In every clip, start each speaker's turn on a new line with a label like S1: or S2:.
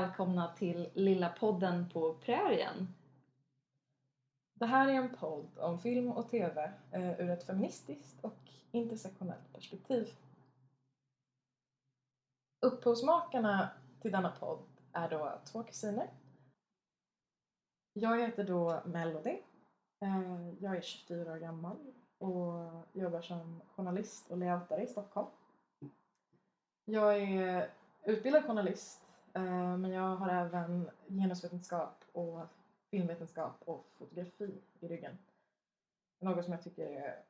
S1: välkomna till Lilla podden på prärien.
S2: Det här är en podd om film och TV eh, ur ett feministiskt och intersektionellt perspektiv. Upphovsmakarna till denna podd är då två kusiner. Jag heter då Melody. Eh, jag är 24 år gammal och jobbar som journalist och layoutare i Stockholm. Jag är utbildad journalist Eh, men jag har även genusvetenskap och filmvetenskap och fotografi i ryggen. Något som jag tycker är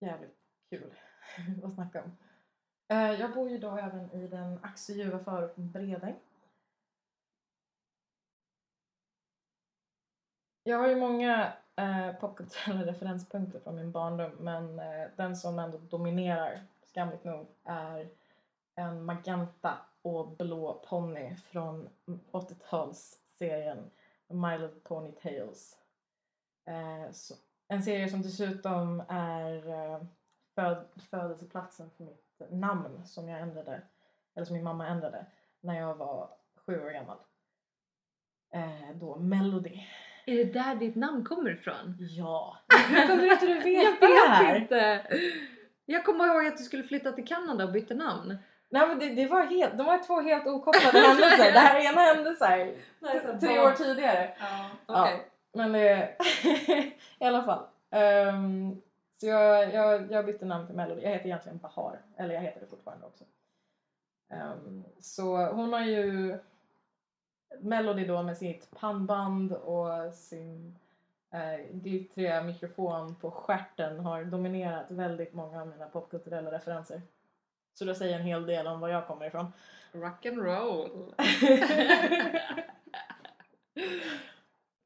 S2: jävligt kul att snacka om. Eh, jag bor ju då även i den axeljuva förorten Bredäng. Jag har ju många eh, popkulturella referenspunkter från min barndom men eh, den som ändå dominerar, skamligt nog, är en magenta och blå ponny från 80-talsserien My Little Pony Tales. Eh, så, en serie som dessutom är eh, föd, födelseplatsen för mitt namn som jag ändrade, eller som min mamma ändrade, när jag var sju år gammal. Eh, då Melody.
S1: Är det där ditt namn kommer ifrån?
S2: Ja! Hur kunde inte du
S1: Jag
S2: veta det här?
S1: vet inte! Jag kommer ihåg att du skulle flytta till Kanada och byta namn.
S2: Nej men det, det var helt, de var två helt okopplade händelser. Det här ena hände så här, tre år tidigare.
S1: Ja,
S2: Ja, men det, i alla fall. Ehm, så jag, jag, jag bytte namn till Melody. Jag heter egentligen Bahar. Eller jag heter det fortfarande också. Ehm, så hon har ju Melody då med sitt pannband och sin eh, glittriga mikrofon på stjärten har dominerat väldigt många av mina popkulturella referenser. Så det säger en hel del om var jag kommer ifrån.
S1: Rock and roll.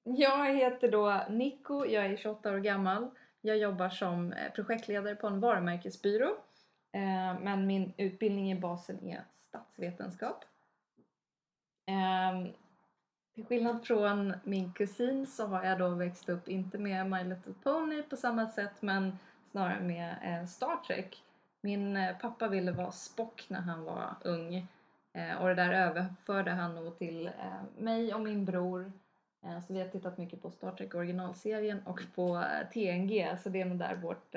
S1: Jag heter då Nico, jag är 28 år gammal. Jag jobbar som eh, projektledare på en varumärkesbyrå. Eh, Men min utbildning i basen är statsvetenskap. Ehm, Till skillnad från min kusin så har jag då växt upp, inte med My Little Pony på samma sätt, men snarare med eh, Star Trek. Min eh, pappa ville vara Spock när han var ung. Eh, och det där överförde han nog till eh, mig och min bror. Så vi har tittat mycket på Star Trek originalserien och på TNG. Så det är nog där vårt,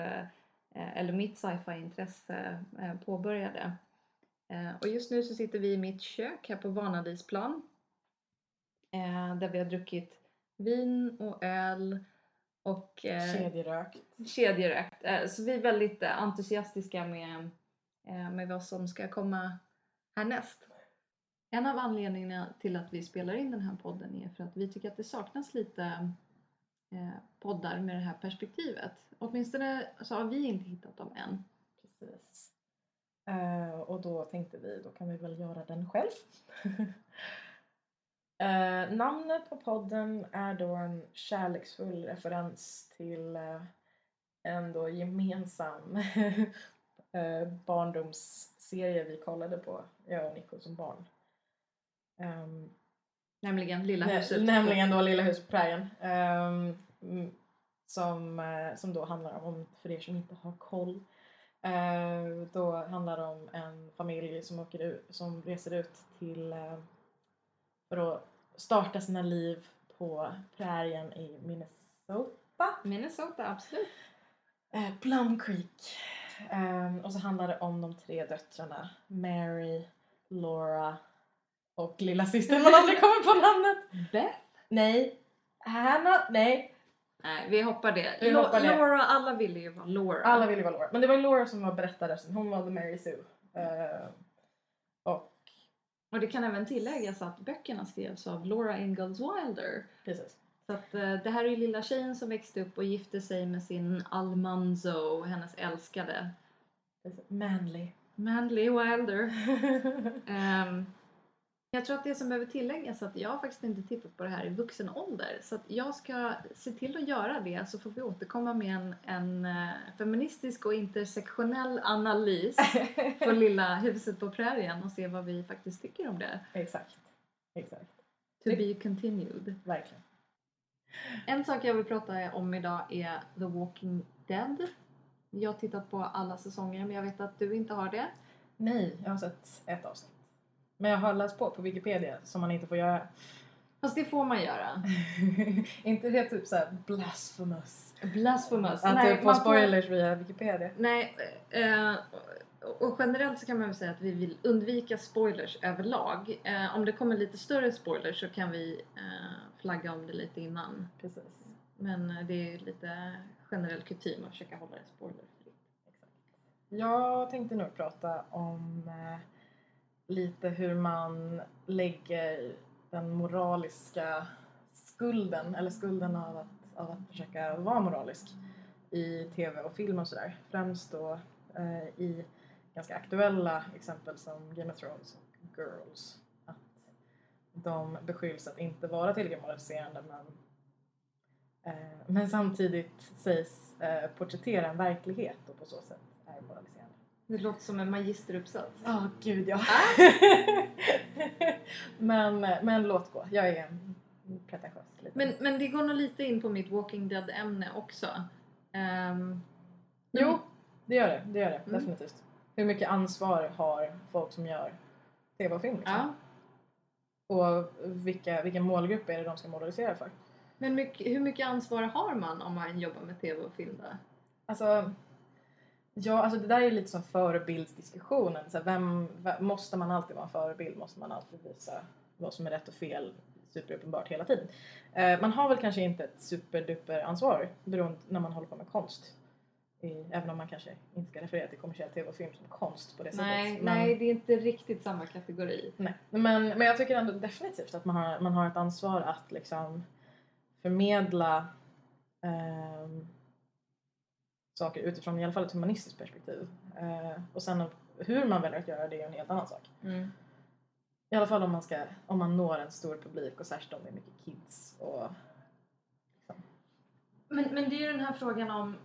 S1: eller mitt sci-fi-intresse påbörjade. Och just nu så sitter vi i mitt kök här på Vanadisplan. Där vi har druckit vin och öl och eh,
S2: Kedjerökt.
S1: kedjerökt. Eh, Så vi är väldigt eh, entusiastiska med, eh, med vad som ska komma härnäst. En av anledningarna till att vi spelar in den här podden är för att vi tycker att det saknas lite eh, poddar med det här perspektivet. Åtminstone så har vi inte hittat dem än.
S2: Precis. Eh, och då tänkte vi, då kan vi väl göra den själv. Eh, namnet på podden är då en kärleksfull referens till eh, en då gemensam eh, barndomsserie vi kollade på, jag och Nico som barn. Ehm,
S1: Nämligen Lilla huset.
S2: nämligen då Lilla huset på prärien. Mm, som, eh, som då handlar om, för er som inte har koll, eh, då handlar det om en familj som, åker ut, som reser ut till eh, för att starta sina liv på prärien i Minnesota.
S1: Minnesota, absolut.
S2: Eh, Plum Creek. Ehm, och så handlar det om de tre döttrarna Mary, Laura och lilla systern man aldrig kommer på namnet.
S1: Beth?
S2: Nej. Hannah? Nej.
S1: Nej, vi hoppar det.
S2: Vi hoppar det.
S1: Laura, alla ville ju vara Laura.
S2: Alla ville vara Laura. Men det var Laura som var berättarrösten. Hon var The Mary Sue. Och
S1: Och det kan även tilläggas att böckerna skrevs av Laura Ingalls Wilder.
S2: precis.
S1: Så att, eh, det här är ju lilla tjejen som växte upp och gifte sig med sin Almanzo, hennes älskade.
S2: Manly.
S1: Manly Wilder. Ehm, jag tror att det som behöver tilläggas är att jag har faktiskt inte tittat på det här i vuxen ålder. Så att jag ska se till att göra det så får vi återkomma med en, en eh, feministisk och intersektionell analys på lilla huset på prärien och se vad vi faktiskt tycker om det.
S2: Exakt. Exakt.
S1: To be continued.
S2: Verkligen.
S1: En sak jag vill prata om idag är The Walking Dead. Jag har tittat på alla säsonger men jag vet att du inte har det.
S2: Nej, jag har sett ett avsnitt. Men jag har läst på på Wikipedia som man inte får göra.
S1: Fast det får man göra.
S2: inte det typ såhär blasphemous?
S1: Blasphemous.
S2: Att
S1: Nej,
S2: du får
S1: man får-
S2: spoilers via Wikipedia.
S1: Nej, eh, och- och generellt så kan man väl säga att vi vill undvika spoilers överlag. Eh, om det kommer lite större spoilers så kan vi eh, flagga om det lite innan.
S2: Precis.
S1: Men eh, det är lite generell kutym att försöka hålla det spoilerfritt.
S2: Jag tänkte nog prata om eh, lite hur man lägger den moraliska skulden, eller skulden av att, av att försöka vara moralisk i tv och film och sådär. Främst då eh, i ganska aktuella exempel som Game of Thrones och Girls. Att de beskylls att inte vara tillräckligt moraliserande men, eh, men samtidigt sägs eh, porträttera en verklighet och på så sätt är moraliserande.
S1: Det låter som en magisteruppsats.
S2: Ja, gud ja. men, men låt gå. Jag är en pretentiös liten.
S1: Men, men det går nog lite in på mitt Walking Dead-ämne också. Ehm,
S2: Jo, det gör det. Det gör det.
S1: Mm.
S2: Definitivt. Hur mycket ansvar har folk som gör tv och film? Liksom?
S1: ja.
S2: Och vilka, vilken målgrupp är det de ska moralisera för?
S1: Men mycket, hur mycket ansvar har man om man jobbar med tv och film då?
S2: Alltså, ja, alltså det där är lite som förebildsdiskussionen. Så här, vem, måste man alltid vara en förebild? Måste man alltid visa vad som är rätt och fel superuppenbart hela tiden? Eh, man har väl kanske inte ett superduper ansvar beroende när man håller på med konst. I, även om man kanske inte ska referera till kommersiell tv och film som konst på det
S1: Nej,
S2: sättet. Men-
S1: nej, det är inte riktigt samma kategori.
S2: Nej, men, men jag tycker ändå definitivt att man har, man har ett ansvar att liksom förmedla ehm, saker utifrån i alla fall ett humanistiskt perspektiv. Eh, och sen hur man väljer att göra det är en helt annan sak.
S1: Mm.
S2: I alla fall om man, ska, om man når en stor publik och särskilt om det är mycket kids. Och,
S1: Men, men det är ju den här frågan om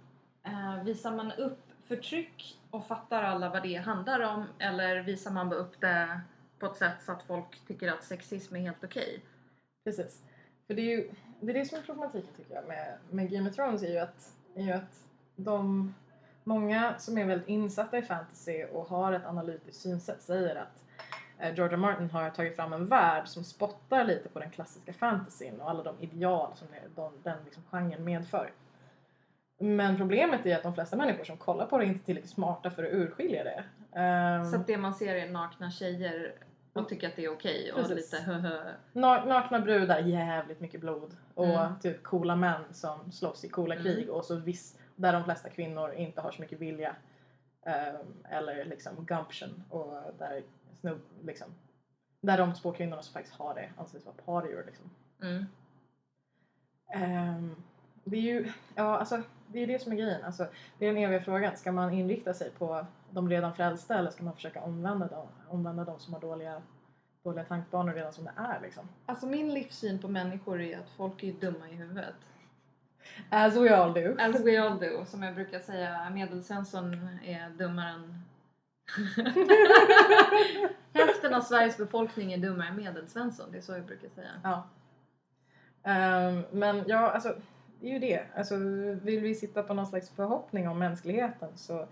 S1: eh, visar man upp förtryck och fattar alla vad det handlar om eller visar man bara upp det på ett sätt så att folk tycker att sexism är helt okej?
S2: precis. För det är ju det, är det som är problematiken tycker jag med, med Game of Thrones är ju att, är ju att de många som är väldigt insatta i fantasy och har ett analytiskt synsätt säger att eh, George. Martin har tagit fram en värld som spottar lite på den klassiska fantasyn och alla de ideal som det, de, den liksom genren medför. Men problemet är att de flesta människor som kollar på det inte är tillräckligt smarta för att urskilja det. Ehm,
S1: Så att det man ser är nakna tjejer och tycker att det är okej och
S2: Precis.
S1: lite höhö.
S2: Na- nakna brudar, jävligt mycket blod. Och
S1: Mm.
S2: typ coola män som slåss i coola
S1: Mm.
S2: krig. Och så viss, där de flesta kvinnor inte har så mycket vilja. ehm, eller liksom gumption. Och där snubb, liksom. Där de två kvinnorna som faktiskt har det anses vara parior liksom.
S1: Mm.
S2: Ehm, det är ju, ja alltså det är det som är grejen. Alltså, det är den eviga frågan. Ska man inrikta sig på de redan frälsta eller ska man försöka omvända dem, omvända dem som har dåliga, dåliga tankbanor redan som det är liksom?
S1: Alltså min livssyn på människor är att folk är dumma i huvudet.
S2: As we all do.
S1: As we all do. Som jag brukar säga, medelsvensson är dummare än... Hälften av Sveriges befolkning är dummare än medelsvensson. Det är så jag brukar säga.
S2: Ja. Ehm, men ja, alltså det är ju det. Alltså, vill vi sitta på någon slags förhoppning om mänskligheten så,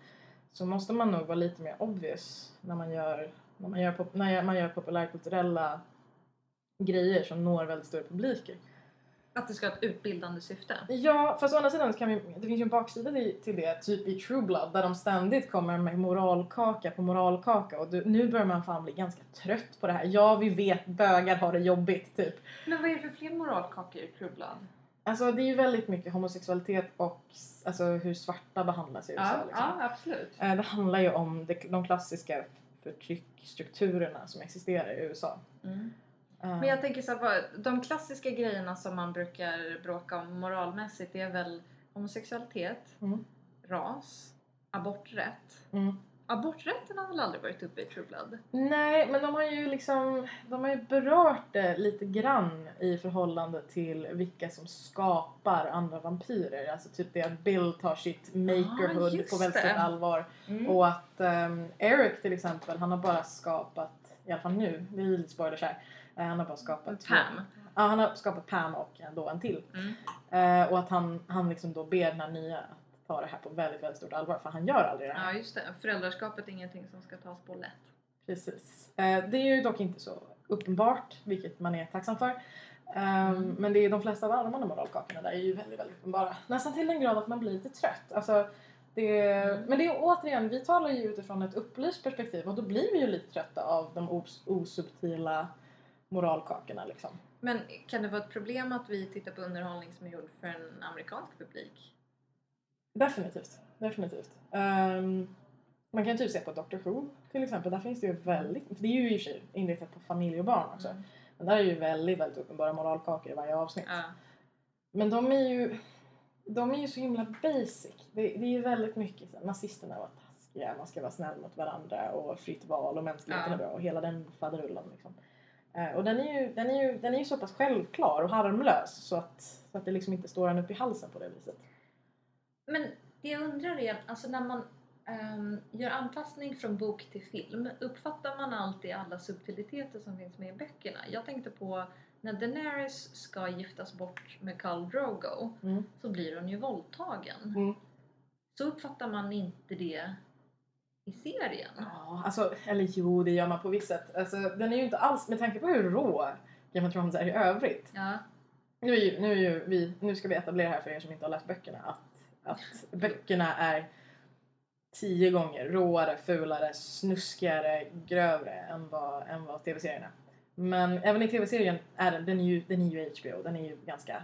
S2: så måste man nog vara lite mer obvious när man gör, när man gör, när man gör populärkulturella grejer som når väldigt stora publiker.
S1: Att det ska ha ett utbildande syfte.
S2: Ja, fast å andra sidan kan vi, det finns ju en baksida till det, typ i True Blood, där de ständigt kommer med moralkaka på moralkaka och du, nu börjar man fan bli ganska trött på det här. Ja, vi vet bögar har det jobbigt, typ.
S1: Men vad är det för fler moralkakor i True Blood?
S2: Alltså det är ju väldigt mycket homosexualitet och alltså, hur svarta behandlas i USA.
S1: Ja,
S2: liksom.
S1: ja, absolut.
S2: Eh, Det handlar ju om de klassiska förtryckstrukturerna som existerar i USA.
S1: Mm. Men jag tänker så här, de klassiska grejerna som man brukar bråka om moralmässigt är väl homosexualitet,
S2: Mm.
S1: ras, aborträtt.
S2: mm.
S1: Aborträtten har väl aldrig varit uppe i True Blood?
S2: Nej, men de har ju liksom de har ju berört det lite grann i förhållande till vilka som skapar andra vampyrer. Alltså typ det att Bill tar sitt makerhood
S1: just
S2: på väldigt stort allvar.
S1: Mm.
S2: Och att ehm, Eric till exempel, han har bara skapat, i alla fall nu, det är lite spoilers här, han har bara skapat
S1: Pam.
S2: Ja, han har skapat Pam och då en till.
S1: Mm.
S2: Eh, och att han, han liksom då ber den här nya att ta det här på väldigt, väldigt stort allvar för han gör aldrig det här.
S1: Ja, just det. Föräldraskapet är ingenting som ska tas på lätt.
S2: Precis. Eh, det är ju dock inte så uppenbart, vilket man är tacksam för. Um,
S1: Mm.
S2: Men det är de flesta av alla de moralkakorna där är ju väldigt, väldigt uppenbara. Nästan till den grad att man blir lite trött. Alltså, det,
S1: Mm.
S2: Men det är återigen, vi talar ju utifrån ett upplyst perspektiv och då blir vi ju lite trötta av de os- osubtila moralkakorna liksom.
S1: Men kan det vara ett problem att vi tittar på underhållning som är gjord för en amerikansk publik?
S2: Definitivt. Definitivt. Ehm, man kan typ se på Doctor Who till exempel. Där finns det ju väldigt, för det är ju i och för sig inriktat på familj och barn också.
S1: Mm.
S2: Men där är ju väldigt, väldigt uppenbara moralkakor i varje avsnitt.
S1: Ja.
S2: Men de är ju de är ju så himla basic. Det, det är ju väldigt mycket så nazisterna var taskiga, man ska vara snäll mot varandra och fritt val och mänskligheten
S1: Ja.
S2: är bra och hela den faderullan liksom. Eh, och den är, ju, den, är ju, den är ju så pass självklar och harmlös så att, så att det liksom inte står en upp i halsen på det viset.
S1: Men det jag undrar är, alltså när man ehm, gör anpassning från bok till film, uppfattar man alltid alla subtiliteter som finns med i böckerna? Jag tänkte på när Daenerys ska giftas bort med Khal Drogo
S2: Mm.
S1: så blir hon ju våldtagen.
S2: Mm.
S1: Så uppfattar man inte det i serien.
S2: Ja, alltså, eller jo, det gör man på visst sätt. Alltså, den är ju inte alls, med tanke på hur rå Game of Thrones är i övrigt.
S1: Ja.
S2: Nu, är ju, nu, är ju vi, nu ska vi etablera här för er som inte har läst böckerna att, att böckerna är tio gånger råare, fulare, snuskigare, grövre än vad, än vad tv-serien är. Men även i tv-serien är den, den, är ju, den är ju HBO, den är ju ganska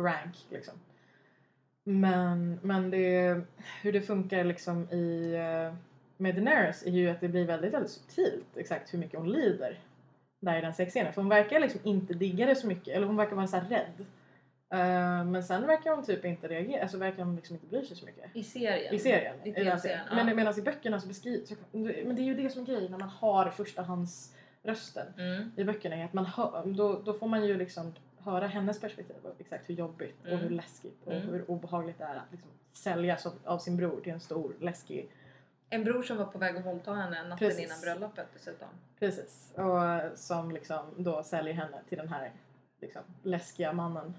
S2: rank liksom. Men, men det, hur det funkar liksom i eh, med Daenerys är ju att det blir väldigt, väldigt subtilt exakt hur mycket hon lider där i den sexscenen. För hon verkar liksom inte digga det så mycket, eller hon verkar vara så rädd. Eh, men sen verkar hon typ inte reagera, alltså verkar hon liksom inte bry sig så mycket.
S1: I serien?
S2: I serien.
S1: I
S2: den
S1: tv-serien,
S2: serien.
S1: ja.
S2: Men medan i böckerna så beskrivs... Men det är ju det som är grejen när man har förstahandsrösten
S1: Mm.
S2: i böckerna. är Att man hör, då, då får man ju liksom höra hennes perspektiv av exakt hur jobbigt och
S1: Mm.
S2: hur läskigt och
S1: Mm.
S2: hur obehagligt det är att liksom säljas av, av sin bror till en stor läskig
S1: En bror som var på väg att våldta henne natten
S2: Precis.
S1: innan bröllopet dessutom.
S2: Precis. Och eh, som liksom då säljer henne till den här liksom, läskiga mannen.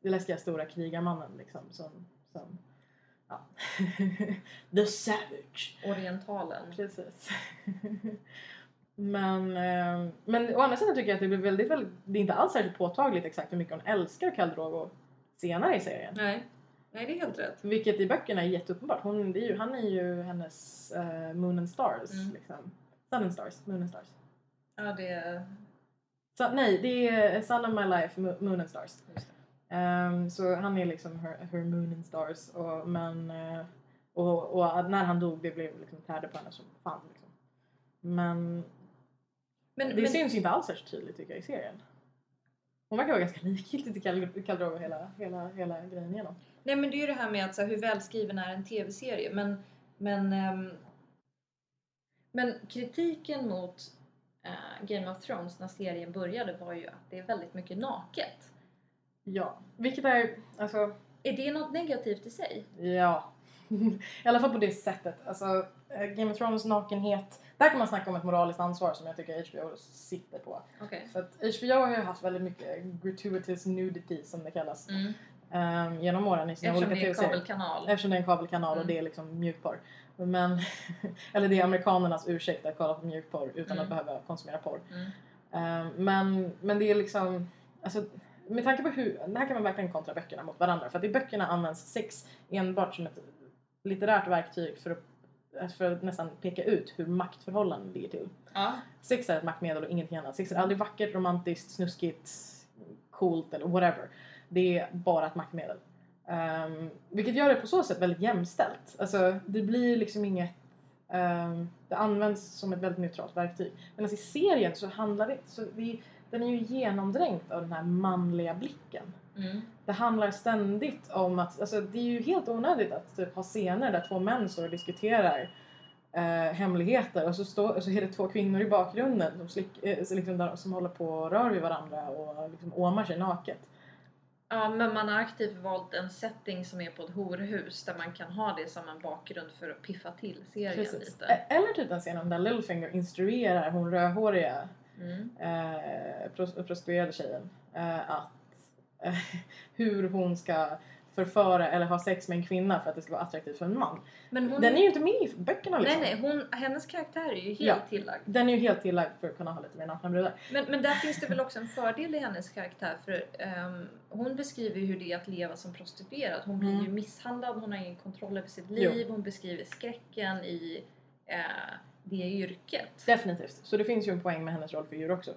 S2: Den läskiga stora krigarmannen liksom som... som ja. The Savage.
S1: Orientalen.
S2: Precis. men, eh, men å andra sidan tycker jag att det blir väldigt, väldigt... Det är inte alls särskilt påtagligt exakt hur mycket hon älskar Khal Drogo senare i serien.
S1: Nej. Nej, det är helt rätt.
S2: Vilket i böckerna är jätteuppenbart. Hon, är ju, han är ju hennes eh, Moon and Stars.
S1: Mm.
S2: Liksom. Sun and Stars. Moon and Stars.
S1: Ja, det är...
S2: Så, nej, det är Sun of My Life, Mo- Moon and Stars. Ehm, så han är liksom her, her Moon and Stars. Och, men, eh, och, och när han dog, det blev liksom tärde på henne som fan. Liksom. Men
S1: Men,
S2: det
S1: men,
S2: syns inte alls särskilt tydligt tycker jag i serien. Hon verkar vara ganska likgiltig till Khal- Khal Drogo hela, hela, hela grejen igenom.
S1: nej, men det är ju det här med att, så här, hur välskriven är en tv-serie. Men, men, ehm, men kritiken mot eh, Game of Thrones när serien började var ju att det är väldigt mycket naket.
S2: Ja, vilket är alltså
S1: Är det något negativt i sig?
S2: Ja. I alla fall på det sättet. Alltså, eh, Game of Thrones nakenhet. Där kan man snacka om ett moraliskt ansvar som jag tycker HBO sitter på.
S1: Okej.
S2: För att HBO har ju haft väldigt mycket gratuitous nudity som det kallas.
S1: Mm.
S2: ehm, genom åren i sina
S1: Eftersom
S2: olika
S1: det är en
S2: tv-serier.
S1: kabelkanal.
S2: Eftersom det är en kabelkanal och
S1: Mm.
S2: det är liksom mjukporr. Men, eller det är amerikanernas ursäkt att kolla på mjukporr utan att
S1: Mm.
S2: behöva konsumera porr. Ehm, men, men det är liksom, alltså, med tanke på hur, det här kan man verkligen kontra böckerna mot varandra. För att i böckerna används sex enbart som ett litterärt verktyg för att, för att nästan peka ut hur maktförhållanden ligger till.
S1: Ja.
S2: Sex är ett maktmedel och ingenting annat. Sex är aldrig vackert, romantiskt, snuskigt, coolt eller whatever. Det är bara ett maktmedel. Ehm, vilket gör det på så sätt väldigt jämställt. Alltså, det blir liksom inget... ehm, det används som ett väldigt neutralt verktyg. Medan i serien så handlar det... Så vi, den är ju genomdränkt av den här manliga blicken.
S1: Mm.
S2: Det handlar ständigt om att, alltså det är ju helt onödigt att typ ha scener där två män står och diskuterar eh, hemligheter och så, står, och så är det två kvinnor i bakgrunden som, slick, eh, så liksom där, som håller på och rör vid varandra och liksom åmar sig naket.
S1: Ja, men man har aktivt valt en setting som är på ett horhus där man kan ha det som en bakgrund för att piffa till serien
S2: Precis.
S1: lite.
S2: E- Eller typ den scenen där Littlefinger instruerar hon rödhåriga
S1: Mm.
S2: eh, pros- prostituerade tjejen eh, att hur hon ska förföra eller ha sex med en kvinna för att det ska vara attraktivt för en man.
S1: Men hon
S2: Den är ju inte med i böckerna liksom.
S1: Nej, nej, hon, hennes karaktär är ju helt
S2: Ja.
S1: tillagd.
S2: Den är ju helt tillagd för att kunna ha lite mer nakna brudar.
S1: Men, men där finns det väl också en fördel i hennes karaktär för ehm, hon beskriver ju hur det är att leva som prostituerad. Hon blir
S2: Mm.
S1: ju misshandlad, hon har ingen kontroll över sitt
S2: Jo.
S1: liv, hon beskriver skräcken i eh, det yrket.
S2: Definitivt. Så det finns ju en poäng med hennes rollfigur också.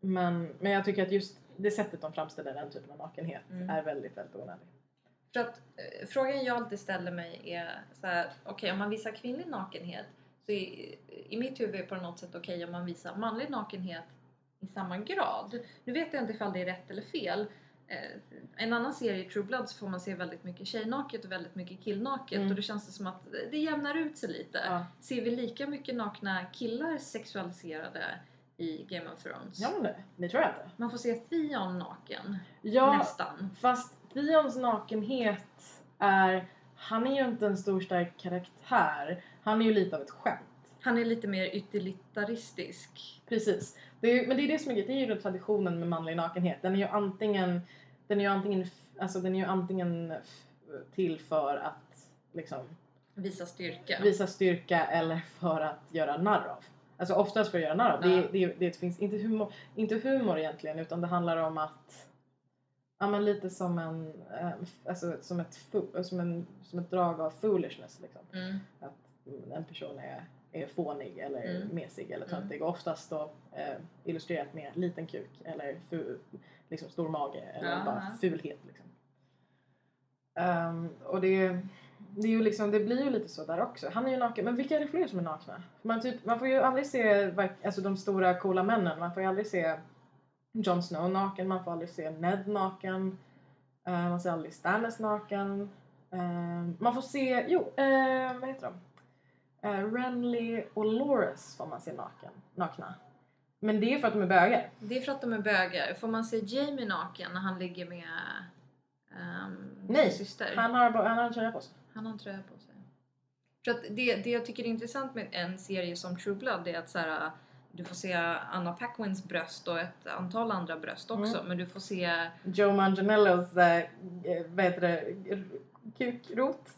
S2: Men, men jag tycker att just det sättet de framställer den typen av nakenhet
S1: Mm.
S2: är väldigt, väldigt onödig.
S1: För att eh, frågan jag alltid ställer mig är så här, okej om man visar kvinnlig nakenhet så i, i mitt huvud är på något sätt okej om man visar manlig nakenhet i samma grad. Nu vet jag inte ifall det är rätt eller fel. Eh, en annan serie, True Blood, så får man se väldigt mycket tjejnaket och väldigt mycket killnaket
S2: Mm.
S1: och det känns som att det jämnar ut sig lite.
S2: Ja,
S1: Ser vi lika mycket nakna killar sexualiserade i Game of Thrones?
S2: ja men det, tror jag inte.
S1: Man får se Theon naken,
S2: Ja,
S1: nästan.
S2: fast Theons nakenhet är... Han är ju inte en stor stark karaktär. Han är ju lite av ett skämt.
S1: Han är lite mer utilitaristisk.
S2: Precis. Det är, men det är det som är grejen. Det är ju traditionen med manlig nakenhet. Den är ju antingen, den är ju antingen, alltså den är ju antingen till för att liksom
S1: Visa styrka.
S2: visa styrka eller för att göra narr av. Alltså oftast för att göra narr av. Det, det, det finns inte humor, inte humor egentligen utan det handlar om att Ja men lite som en, eh, alltså som ett, som en, som ett drag av foolishness liksom.
S1: Mm.
S2: Att en person är, är fånig eller
S1: Mm.
S2: mesig eller
S1: Mm.
S2: töntig. Och oftast då eh, illustrerat med liten kuk eller fu, liksom stor mage eller
S1: Ja,
S2: bara
S1: ja.
S2: fulhet liksom. Ehm, och det, det, är ju liksom, det blir ju lite så där också. Han är ju naken, men vilka är det fler som är nakna? Man, typ, man får ju aldrig se alltså, de stora coola männen. Man får ju aldrig se Jon Snow naken, man får aldrig se Ned naken. Eh, man ser aldrig Stannis naken. Eh, man får se, jo, eh, vad heter de? Uh, Renly och Loras får man se naken, nakna. Men det är för att de är bögar.
S1: Det är för att de är bögar. Får man se Jamie naken när han ligger med um,
S2: Nej,
S1: sin syster?
S2: Han har, han har en tröja på sig.
S1: Han har en tröja på sig. För att det, det jag tycker är intressant med en serie som True Blood är att så här, du får se Anna Paquins bröst och ett antal andra bröst också.
S2: Mm.
S1: Men du får se...
S2: Joe Manganiellos, äh, vad heter det, kukrot.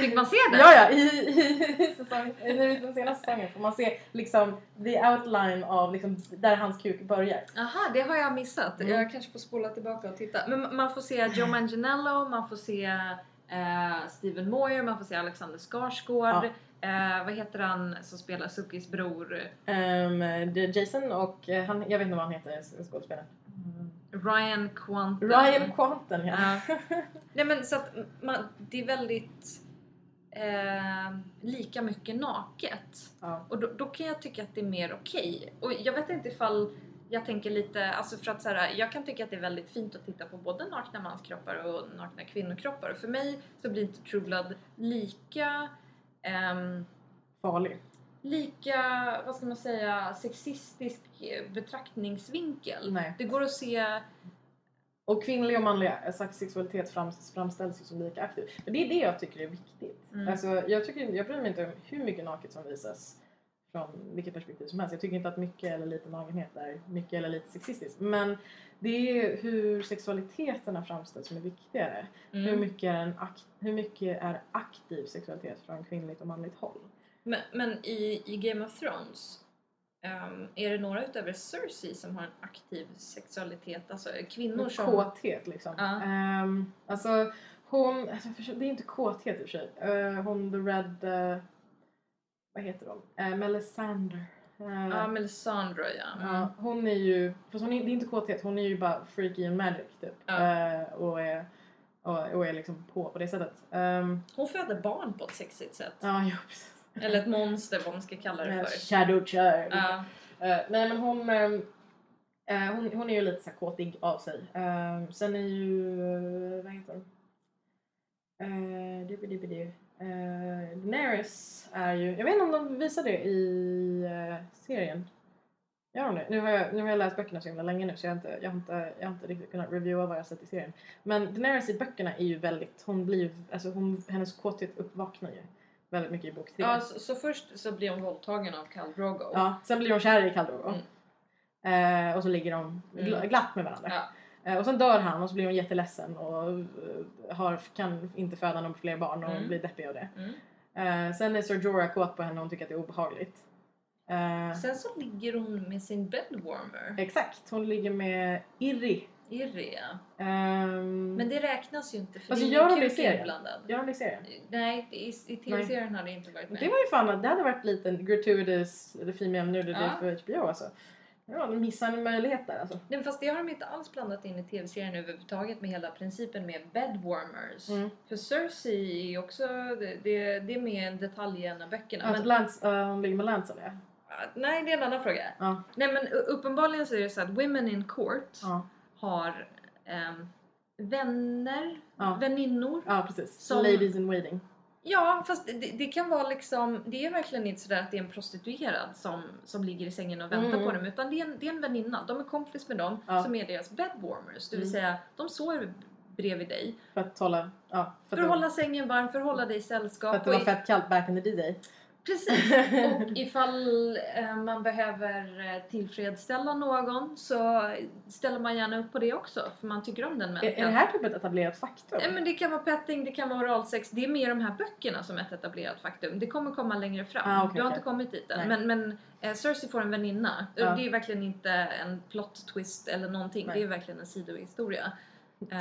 S1: Fick man se det?
S2: Ja, ja, i, i, i, säsong, i den senaste säsongen får man se liksom the outline av liksom, där hans kuk börjar.
S1: Aha, det har jag missat.
S2: Mm.
S1: Jag kanske får spola tillbaka och titta. Men ma- man får se Joe Manganiello, man får se eh, Steven Moyer, man får se Alexander Skarsgård.
S2: Ja.
S1: Eh, vad heter han som spelar Sukis bror?
S2: Um, det är Jason och eh, han, jag vet inte vad han heter, skådespelaren.
S1: Ryan Quanten.
S2: Ryan Quanten ja.
S1: Ja. Nej men så att man, det är väldigt eh, lika mycket naket.
S2: ja.
S1: Och då, då kan jag tycka att det är mer okej. Och jag vet inte ifall jag tänker lite, alltså för att så här, jag kan tycka att det är väldigt fint att titta på både nakna manskroppar och nakna kvinnokroppar. Och för mig så blir inte True Blood lika ehm,
S2: Farlig.
S1: lika, vad ska man säga, sexistisk eh, betraktningsvinkel.
S2: Nej.
S1: Det går att se
S2: Och kvinnlig och manlig sex- sexualitet fram, framställs ju som lika aktiv. Men det är det jag tycker är viktigt.
S1: Mm.
S2: Alltså, jag, tycker, jag bryr mig inte om hur mycket naket som visas från vilket perspektiv som helst. Jag tycker inte att mycket eller lite nakenhet är mycket eller lite sexistiskt. Men det är hur sexualiteterna framställs som är viktigare.
S1: Mm.
S2: Hur, mycket är en akt, hur mycket är aktiv sexualitet från kvinnligt och manligt håll?
S1: Men, men i, i Game of Thrones, ehm, är det några utöver Cersei som har en aktiv sexualitet? Alltså kvinnor som...
S2: Kåthet liksom.
S1: Ja.
S2: Ehm, alltså hon, alltså, det är inte kåthet i och för sig. Eh, hon the red, eh, vad heter de? Uh, Melisandre. Eh,
S1: Ja, Melisandre ja. Mm.
S2: hon är ju, fast hon är, det är inte kåthet, hon är ju bara freaky and magic typ.
S1: Ja.
S2: Eh, och, är, och, och är liksom på på det sättet. Ehm,
S1: Hon föder barn på ett sexigt sätt.
S2: ja, ja precis.
S1: Eller ett monster vad man ska kalla det
S2: Eh,
S1: för.
S2: Shadow child.
S1: Ja.
S2: Eh, nej men hon, ehm, eh, hon, hon är ju lite så här kåtig av sig. Uh, sen är ju, eh, vad heter hon? Uh, uh, Daenerys är ju, jag vet inte om de visar det i eh, serien. Gör de det? Nu har, jag, nu har jag läst böckerna så himla länge nu så jag har inte, jag har inte, jag har inte riktigt kunnat reviewa vad jag sett i serien. Men Daenerys i böckerna är ju väldigt, hon blir alltså hon, hennes kåthet uppvaknar ju väldigt mycket i bok 3.
S1: Ja, så, så först så blir hon våldtagen av Khal Drogo.
S2: Ja, sen blir de kär i Khal Drogo.
S1: Mm.
S2: Eh, och så ligger de
S1: Mm.
S2: glatt med varandra.
S1: Ja.
S2: Eh, och sen dör han och så blir hon jätteledsen och eh, har, kan inte föda några fler barn och
S1: Mm.
S2: blir deppig av det.
S1: Mm.
S2: Eh, sen är Sir Jorah kåt på henne och hon tycker att det är obehagligt. Eh,
S1: Sen så ligger hon med sin bedwarmer.
S2: exakt, hon ligger med Irri.
S1: Irria.
S2: Ehm,
S1: Men det räknas ju inte för
S2: Alltså,
S1: det är
S2: i
S1: kuk inblandad.
S2: Gör de det i serien?
S1: Nej, i, i tv-serien hade det inte varit med.
S2: Det var ju fan, det hade varit lite gratuitous, eller female nudity
S1: Ja.
S2: för HBO alltså. Ja, de missar en möjlighet där alltså.
S1: Nej, fast det har de inte alls blandat in i tv-serien överhuvudtaget med hela principen med bedwarmers.
S2: Mm.
S1: För Cersei är också, det, det, det är med en detalj i en av böckerna.
S2: Att
S1: Men,
S2: Lance, uh, hon ligger med Lance eller?
S1: nej, det är en annan fråga.
S2: Ja.
S1: Nej men uppenbarligen så är det så att women in court har ehm, vänner, väninnor.
S2: ja, precis.
S1: Som-
S2: Ladies in waiting.
S1: Ja, fast det, det kan vara liksom, det är verkligen inte sådär att det är en prostituerad som, som ligger i sängen och väntar
S2: Mm.
S1: på dem utan det är, en, det är en väninna, de är kompis med dem
S2: Ja.
S1: som är deras bedwarmers. Det vill
S2: Mm.
S1: säga, de sover bredvid dig
S2: För att hålla... Ja, för,
S1: för
S2: att,
S1: att hålla sängen varm, för att hålla dig i
S2: för
S1: sällskap.
S2: att det var fett kallt back in the day.
S1: Precis! Och ifall eh, man behöver eh, tillfredsställa någon så ställer man gärna upp på det också för man tycker om den människan.
S2: är det här typ ett etablerat faktum?
S1: Nej, men det kan vara petting, det kan vara oralsex. Det är mer de här böckerna som är ett etablerat faktum. Det kommer komma längre fram.
S2: Ah, okej,
S1: du har
S2: okej.
S1: inte kommit dit än.
S2: Nej.
S1: Men, men eh, Cersei får en väninna.
S2: Ja.
S1: Det är verkligen inte en plot twist eller någonting.
S2: Nej.
S1: Det är verkligen en sidohistoria.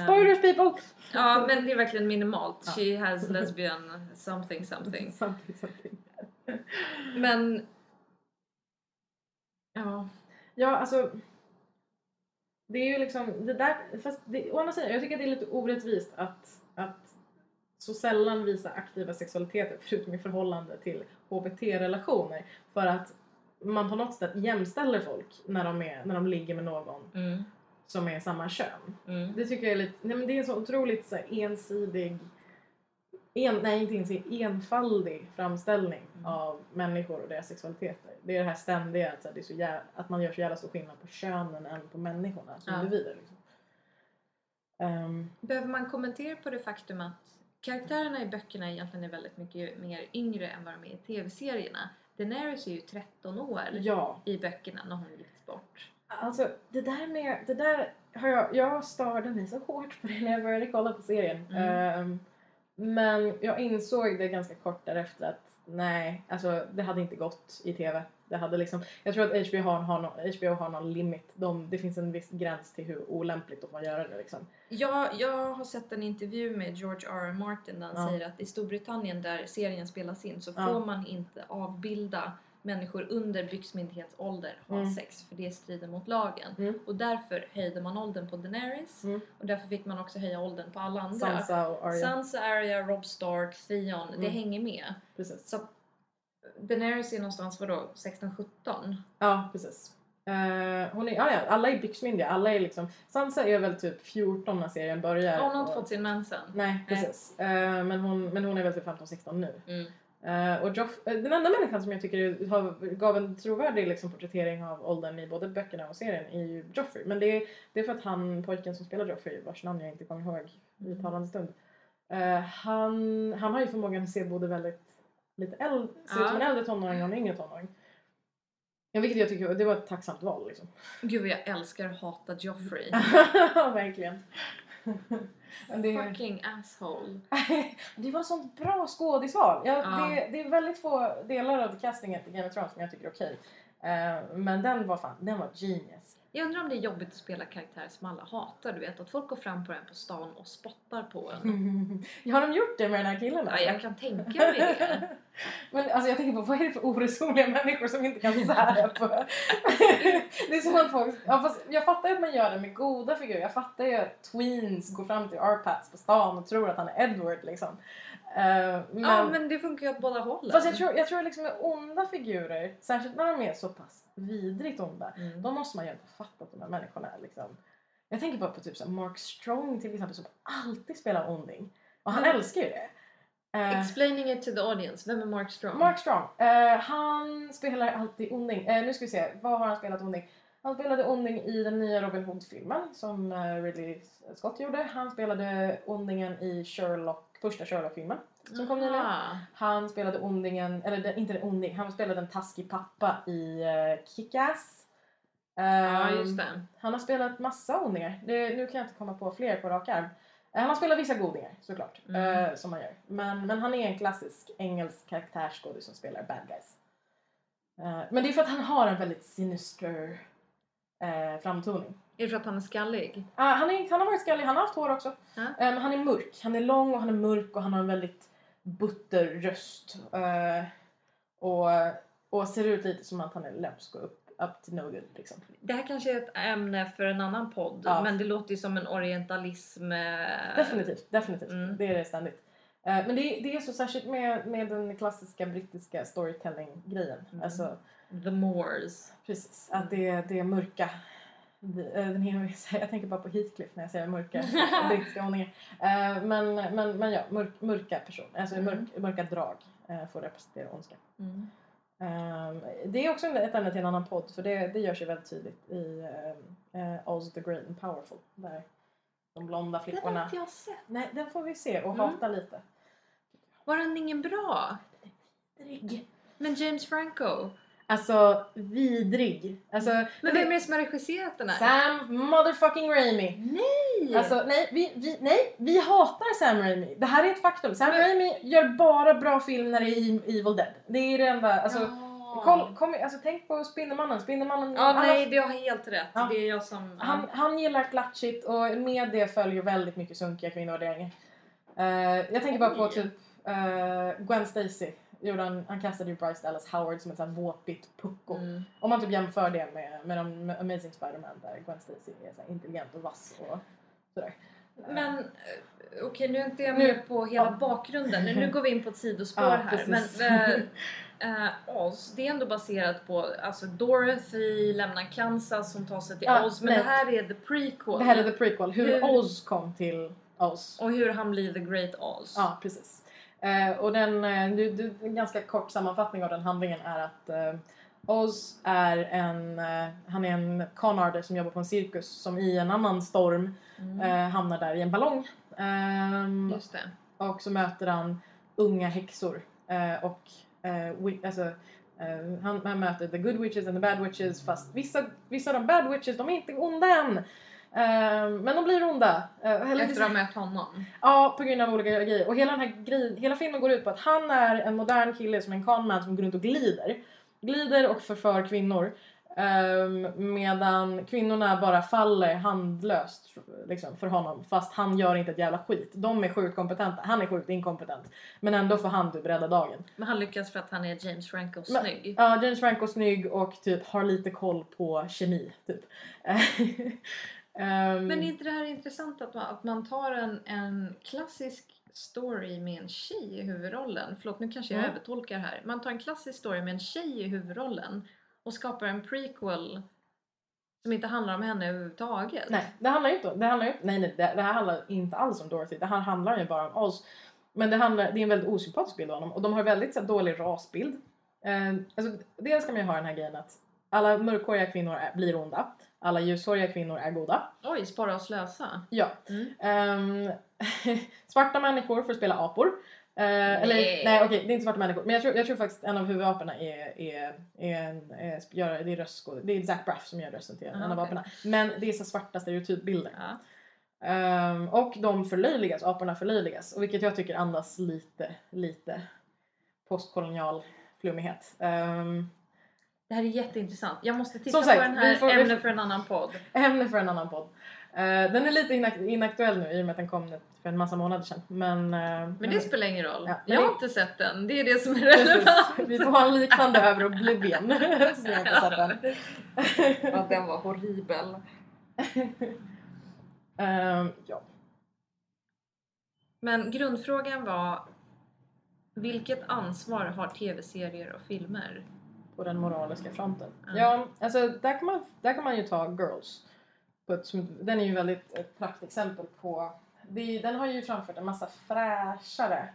S2: Spoilers people!
S1: Ja, men det är verkligen minimalt.
S2: Ja.
S1: She has lesbian something something.
S2: something, something.
S1: Men... Ja.
S2: Ja, alltså. Det är ju liksom det där, fast det, å andra sidan, jag tycker att det är lite orättvist att, att så sällan visa aktiva sexualiteter förutom i förhållande till HBT-relationer. För att man på något sätt jämställer folk när de, är, när de ligger med någon
S1: Mm.
S2: som är samma kön.
S1: Mm.
S2: Det tycker jag är lite, nej men det är en så otroligt så här, ensidig, en, nej inte ensidig, enfaldig framställning
S1: Mm.
S2: av människor och deras sexualiteter. Det är det här ständiga att, det är så jä, att man gör så jävla stor skillnad på könen än på människorna som
S1: Ja.
S2: individer. Liksom. Ehm,
S1: Behöver man kommentera på det faktum att karaktärerna i böckerna egentligen är väldigt mycket mer yngre än vad de är i tv-serierna? Daenerys är ju 13 år
S2: ja,
S1: i böckerna när hon gifts bort.
S2: alltså det där med, det där har jag, jag störde mig så hårt på det när jag började kolla på serien.
S1: Mm.
S2: Ehm, men jag insåg det ganska kort därefter att nej, alltså det hade inte gått i TV. Det hade liksom, jag tror att HBO har, har, någon, HBO har någon limit. De, det finns en viss gräns till hur olämpligt de får göra det liksom.
S1: Jag, jag har sett en intervju med George R. R. Martin där han
S2: Ja.
S1: säger att i Storbritannien där serien spelas in så
S2: Ja.
S1: får man inte avbilda människor under byxmyndighetsålder ha
S2: Mm.
S1: sex för det strider mot lagen.
S2: Mm.
S1: Och därför höjde man åldern på Daenerys
S2: Mm.
S1: och därför fick man också höja åldern på alla andra.
S2: Sansa och Arya.
S1: Sansa, Arya, Rob Stark, Theon, det
S2: Mm.
S1: hänger med.
S2: precis.
S1: Så Daenerys är någonstans vadå, 16-17?
S2: Ja, precis. Eh, hon är, ja, ja, alla är byxmyndiga. Alla är liksom, Sansa är väl typ 14 när serien börjar.
S1: Hon har inte
S2: och-
S1: fått sin mens än.
S2: Nej, precis. Eh, men, hon, men hon är väl typ 15-16 nu.
S1: Mm.
S2: Eh, och Joff, eh, den enda människan som jag tycker har, gav en trovärdig liksom, porträttering av åldern i både böckerna och serien är ju Joffrey. Men det är, det är för att han, pojken som spelar Joffrey, vars namn jag inte kommer ihåg i
S1: Mm.
S2: talande stund. eh, han, han har ju förmågan att se både väldigt lite äldre, ser ut som en äldre tonåring och en yngre tonåring. Ja, vilket jag tycker det var ett tacksamt val liksom.
S1: Gud vad jag älskar och hatar Joffrey.
S2: Verkligen. Det,
S1: Fucking asshole.
S2: det var sånt bra skådisval. Jag,
S1: Ja.
S2: det, det är väldigt få delar av castingen till Game of Thrones som jag tycker är okej. Eh, men den var fan, den var genius.
S1: Jag undrar om det är jobbigt att spela karaktärer som alla hatar. Du vet att folk går fram på en på stan och spottar på en.
S2: Har de gjort det med den här killen?
S1: Ja,
S2: alltså?
S1: jag kan tänka mig det.
S2: Men alltså jag tänker på vad är det för oresonliga människor som inte kan sära på? det är som att folk, ja, fast jag fattar ju att man gör det med goda figurer. Jag fattar ju att tweens går fram till Arpats på stan och tror att han är Edward liksom. Eh, men,
S1: Ja men det funkar ju åt båda hållen.
S2: fast jag tror, jag tror liksom med onda figurer, särskilt när de är så pass vidrigt onda,
S1: Mm.
S2: då måste man ju inte fatta att de här människorna är liksom. Jag tänker bara på typ så Mark Strong till exempel som alltid spelar onding. Och han
S1: Mm.
S2: älskar ju det. Eh,
S1: Explaining it to the audience. Vem är Mark Strong?
S2: Mark Strong, eh, han spelar alltid onding. Eh, nu ska vi se, vad har han spelat onding? Han spelade onding i den nya Robin Hood-filmen som Ridley Scott gjorde. Han spelade ondingen i Sherlock, första Sherlock-filmen som kom nyligen.
S1: Aha.
S2: Han spelade ondingen, eller den- inte en onding, han spelade en taskig pappa i uh, Kick-Ass.
S1: Ja,
S2: Ehm,
S1: just det.
S2: Han har spelat massa ondingar. Det, nu kan jag inte komma på fler på rak arm. Eh, Han har spelat vissa godingar såklart.
S1: Mm.
S2: eh, som han gör. Men, men han är en klassisk engelsk karaktärsskådis som spelar bad guys. Eh, men det är för att han har en väldigt sinister eh, framtoning.
S1: Är det för att han är skallig?
S2: Ah, han, är, han har varit skallig, han har haft hår också. Eh, men han är mörk. Han är lång och han är mörk och han har en väldigt butter röst. eh, och, och ser ut lite som att han är lömsk och upp, up to no good liksom.
S1: Det här kanske är ett ämne för en annan podd,
S2: Ja.
S1: men det låter ju som en orientalism. eh,
S2: Definitivt, definitivt.
S1: Mm.
S2: Det är det ständigt. Eh, men det, det är så särskilt med, med den klassiska brittiska storytelling-grejen.
S1: Mm.
S2: Alltså,
S1: The Moors.
S2: precis. Att det, det är mörka. Eh, Den ena, jag tänker bara på Heathcliff när jag säger mörka brittiska ordningar. Eh, men, men, men ja, mörk, mörka personer. Alltså
S1: Mm.
S2: mörk, mörka drag eh, får representera ondska.
S1: Mm.
S2: Ehm, det är också ett ämne till en annan podd för det, det görs ju väldigt tydligt i Oz the Great and Powerful. Där de blonda
S1: Den har
S2: flickorna
S1: inte jag sett.
S2: Nej, den får vi se och
S1: Mm.
S2: hata lite.
S1: Var den ingen bra? Men James Franco?
S2: Alltså, vidrig. Alltså,
S1: Men
S2: det-
S1: vem är det som har regisserat den här?
S2: Sam motherfucking Raimi.
S1: Nej!
S2: Alltså, nej vi, vi, nej, vi hatar Sam Raimi. Det här är ett faktum. Sam
S1: Men-
S2: Raimi gör bara bra film när det är Evil Dead. Det är det enda. Alltså,
S1: ja.
S2: koll, kom, alltså tänk på Spindelmannen. Spindelmannen
S1: Ja,
S2: alla-
S1: nej, det har helt rätt.
S2: Ja.
S1: Det är jag som...
S2: han, han gillar klatschigt och med det följer väldigt mycket sunkiga kvinnovärderingar. Uh, jag tänker bara på typ eh, Gwen Stacy. Gjorde han, han kastade ju Bryce Dallas Howard som ett sånt våpigt pucko.
S1: Mm.
S2: Om man typ jämför det med, med de Amazing Spider-Man där Gwen Stacy är så intelligent och vass och sådär.
S1: Men eh, okej, nu är inte jag
S2: Nu-
S1: med på hela
S2: ja.
S1: bakgrunden. Nu, nu går vi in på ett sidospår
S2: Ja,
S1: här.
S2: precis.
S1: Men äh, äh, Oz, det är ändå baserat på alltså Dorothy lämnar Kansas som tar sig till
S2: Ja,
S1: Oz. Men
S2: nej.
S1: det här är the prequel.
S2: Det här är the prequel, hur,
S1: Hur-
S2: Oz kom till Oz.
S1: Och hur han blir the great Oz.
S2: Ja, precis. Eh, och den, eh, en ganska kort sammanfattning av den handlingen är att eh, Oz är en, han är en con artist som jobbar på en cirkus som i en annan storm
S1: Mm.
S2: hamnar där i en ballong. Ehm,
S1: Just det.
S2: och så möter han unga häxor. Och alltså, han, han möter the good witches and the bad witches fast vissa, vissa av de bad witches de är inte onda än. Ehm, men de blir onda. Eh, eller-
S1: Efter att ha mött honom.
S2: Ja, på grund av olika grejer. Och hela den här grejen, hela filmen går ut på att han är en modern kille som är en conman som går runt och glider. Glider och förför kvinnor. Ehm, medan kvinnorna bara faller handlöst liksom, för honom. Fast han gör inte ett jävla skit. De är sjukt kompetenta. Han är sjukt inkompetent. Men ändå får han typ rädda dagen.
S1: Men han lyckas för att han är James Franco snygg.
S2: Ja, James Franco snygg och typ har lite koll på kemi. Typ. Ehm,
S1: Men är inte det här intressant att man, att man tar en, en klassisk story med en tjej i huvudrollen. Förlåt, nu kanske jag
S2: Mm.
S1: övertolkar här. Man tar en klassisk story med en tjej i huvudrollen och skapar en prequel som inte handlar om henne överhuvudtaget.
S2: Nej, det handlar inte om, det handlar nej, nej, det, det här handlar inte alls om Dorothy. Det här handlar ju bara om oss. Men det, handlar, det är en väldigt osympatisk bild av honom och de har väldigt så här, dålig rasbild. Eh, alltså, dels ska man ju ha den här grejen att alla mörkhåriga kvinnor är, blir onda. Alla ljushåriga kvinnor är goda.
S1: Oj, spara och slösa.
S2: Ja.
S1: Mm.
S2: Ehm, svarta människor får spela apor. Eh, eller
S1: Nej.
S2: nej okej, det är inte svarta människor. Men jag tror, jag tror faktiskt en av huvudaporna är, är, är, en, är, gör, det är röstskåd- Det är Zac Braff som gör rösten till en
S1: Ah,
S2: av aporna. Men det är så svarta stereotypbilder.
S1: Ja.
S2: Ehm, och de förlöjligas, aporna förlöjligas. Och vilket jag tycker andas lite, lite postkolonial flummighet. Ehm,
S1: Det här är jätteintressant. Jag måste titta
S2: Som sagt,
S1: på den här
S2: får-
S1: ämne för en annan podd.
S2: ämne för en annan podd. Eh, den är lite inak- inaktuell nu i och med att den kom för en massa månader sedan. Men, eh,
S1: Men det spelar ingen roll.
S2: Ja,
S1: jag har
S2: det-
S1: inte sett den. Det är det som är
S2: Precis.
S1: relevant.
S2: Vi får ha en liknande över Oblivion. som jag inte sett än.
S1: Ja, den var horribel.
S2: Ehm, ja.
S1: Men grundfrågan var vilket ansvar har tv-serier och filmer?
S2: På den moraliska fronten.
S1: Mm.
S2: Ja, alltså där kan, man, där kan man ju ta Girls. Den är ju väldigt ett praktexempel på... Det, den har ju framfört en massa fräschare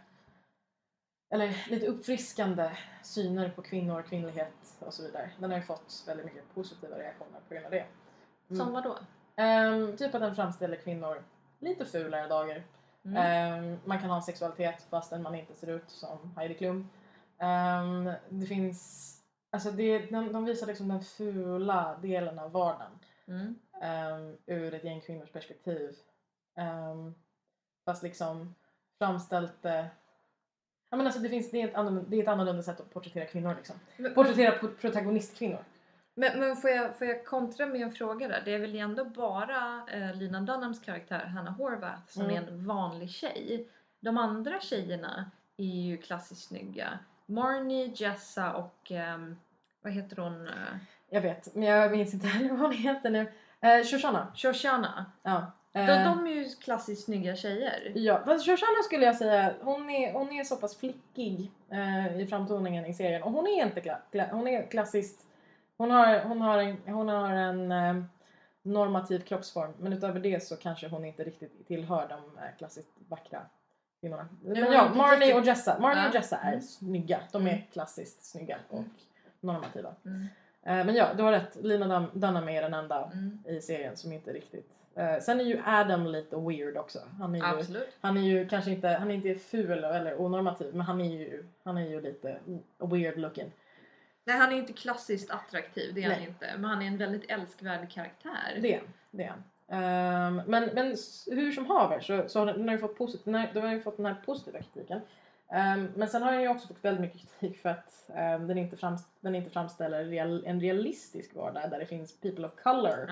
S2: eller lite uppfriskande syner på kvinnor, kvinnlighet och så vidare. Den har ju fått väldigt mycket positiva reaktioner på grund av det. Mm.
S1: Som vad då?
S2: Ehm, typ att den framställer kvinnor lite fulare dagar.
S1: Mm.
S2: Ehm, man kan ha en sexualitet fastän man inte ser ut som Heidi Klum. Ehm, det finns Alltså det, de, de visar liksom den fula delen av vardagen.
S1: Mm.
S2: um, ur ett gäng kvinnors perspektiv. Um, fast liksom framställt det... Ja, men alltså det, finns, det, är ett annorlunda, det är ett annorlunda sätt att porträttera kvinnor. Liksom.
S1: Men,
S2: Porträttera pro- protagonistkvinnor.
S1: men, men får, jag, får jag kontra med en fråga där? Det är väl ändå bara eh, Lina Dunhams karaktär Hannah Horvath som
S2: Mm.
S1: är en vanlig tjej. De andra tjejerna är ju klassiskt snygga. Marnie, Jessa och ehm, vad heter hon? Eh,
S2: Jag vet, men jag minns inte heller vad hon heter nu. Eh, Shoshana.
S1: Shoshana.
S2: Ja.
S1: De,
S2: Eh,
S1: de är ju klassiskt snygga tjejer.
S2: Ja, fast Shoshana skulle jag säga, hon är, hon är så pass flickig eh, i framtoningen i serien. Och hon är inte kla, kla, hon är klassiskt... Hon har, hon har en, hon har en eh, normativ kroppsform. Men utöver det så kanske hon inte riktigt tillhör de eh, klassiskt vackra kvinnorna. Men ja, Marnie och Jessa. Marnie
S1: Ja.
S2: och Jessa är
S1: Mm.
S2: snygga. De är
S1: Mm.
S2: klassiskt snygga och normativa.
S1: Mm.
S2: Eh, men ja, du har rätt. Lina Dun- Dunham är den enda
S1: Mm.
S2: i serien som inte riktigt... Eh, sen är ju Adam lite weird också. Han är ju,
S1: Absolut.
S2: han är ju kanske inte, han är inte ful eller onormativ men han är ju, han är ju lite weird looking.
S1: Nej, han är inte klassiskt attraktiv, det är han
S2: Nej.
S1: inte. Men han är en väldigt älskvärd karaktär.
S2: Det, det är han. Ehm, men, men hur som haver så, så har den, den har ju fått, posit, den har, den har ju fått den här positiva kritiken. Ehm, men sen har den ju också fått väldigt mycket kritik för att ehm, den, inte frams, den inte framställer real, en realistisk vardag där det finns people of color.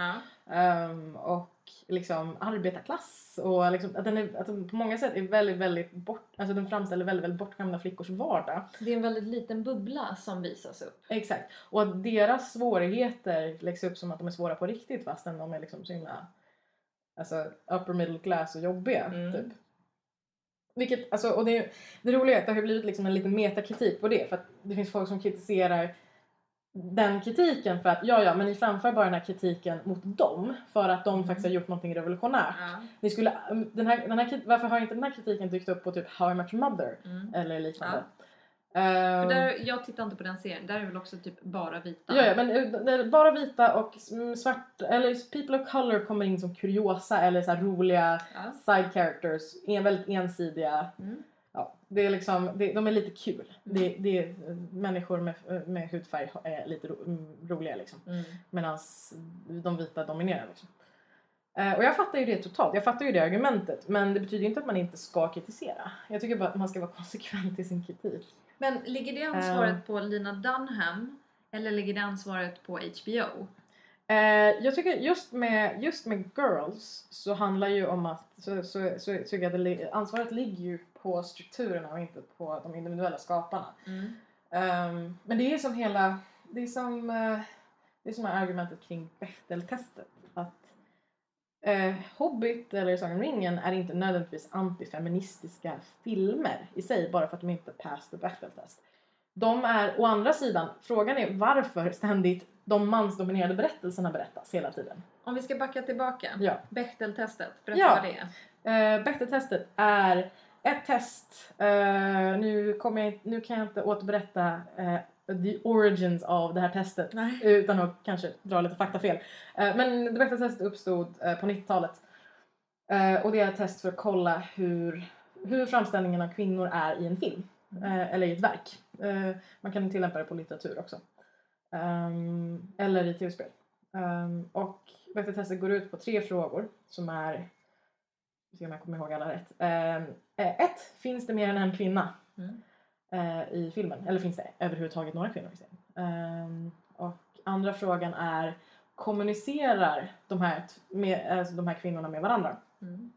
S2: Ehm, och liksom arbetarklass och liksom, att den, är, att den på många sätt är väldigt, väldigt bort, alltså den framställer väldigt, väldigt bortglömda flickors vardag.
S1: Det är en väldigt liten bubbla som visas upp.
S2: Exakt. Och att deras svårigheter läggs upp som att de är svåra på riktigt fastän de är liksom så himla alltså, upper middle class och jobbiga.
S1: Mm.
S2: Typ. Vilket, alltså, och det, det roliga är att det har blivit liksom en liten metakritik på det för att det finns folk som kritiserar den kritiken för att ja ja men ni framför bara den här kritiken mot dem för att de
S1: Mm.
S2: faktiskt har gjort någonting revolutionärt.
S1: Ja.
S2: Ni skulle, den här, den här, varför har inte den här kritiken dykt upp på typ How I Met Your Mother
S1: Mm.
S2: eller liknande?
S1: För
S2: Ehm,
S1: där, jag tittar inte på den serien, där är väl också typ bara vita.
S2: Ja, ja men eh, bara vita och mm, svart, eller people of color kommer in som kuriosa eller så roliga
S1: Ja.
S2: side characters, en väldigt ensidiga.
S1: Mm.
S2: Ja, det är liksom, det, de är lite kul. Det, det är, eh, människor med, med hudfärg är lite ro, mm, roliga liksom.
S1: Mm.
S2: Medan de vita dominerar liksom. Eh, och jag fattar ju det totalt, jag fattar ju det argumentet. Men det betyder ju inte att man inte ska kritisera. Jag tycker bara att man ska vara konsekvent i sin kritik.
S1: Men ligger det ansvaret
S2: Ehm.
S1: på Lina Dunham eller ligger det ansvaret på HBO?
S2: Eh, jag tycker just med, just med Girls så handlar ju om att så, så, så, så det, ansvaret ligger ju på strukturerna och inte på de individuella skaparna.
S1: Mm.
S2: Ehm, men det är som hela, det är som, eh, det är som argumentet kring Bechdel-testet. Eh, Hobbit eller Sagan om ringen är inte nödvändigtvis antifeministiska filmer i sig bara för att de inte pass the Bechdel-test. De är å andra sidan, frågan är varför ständigt de mansdominerade berättelserna berättas hela tiden.
S1: Om vi ska backa tillbaka.
S2: Ja.
S1: Bechdel-testet, berätta
S2: Ja.
S1: vad det är.
S2: Eh, Bechdel-testet är ett test, eh, nu, jag, nu kan jag inte återberätta eh, the origins av det här testet
S1: Nej.
S2: utan att kanske dra lite faktafel. Eh, men det Bechdel-testet uppstod eh, på 90-talet eh, och det är ett test för att kolla hur, hur framställningen av kvinnor är i en film eh, eller i ett verk. Man kan tillämpa det på litteratur också. Eller i tv-spel. Och Bechdel-testet går ut på tre frågor som är se om jag kommer ihåg alla rätt. Ett, finns det mer än en kvinna
S1: Mm.
S2: Eh, i filmen? Eller finns det överhuvudtaget några kvinnor i serien? Ehm, och andra frågan är, kommunicerar de här, med, alltså de här kvinnorna med varandra?
S1: Mm.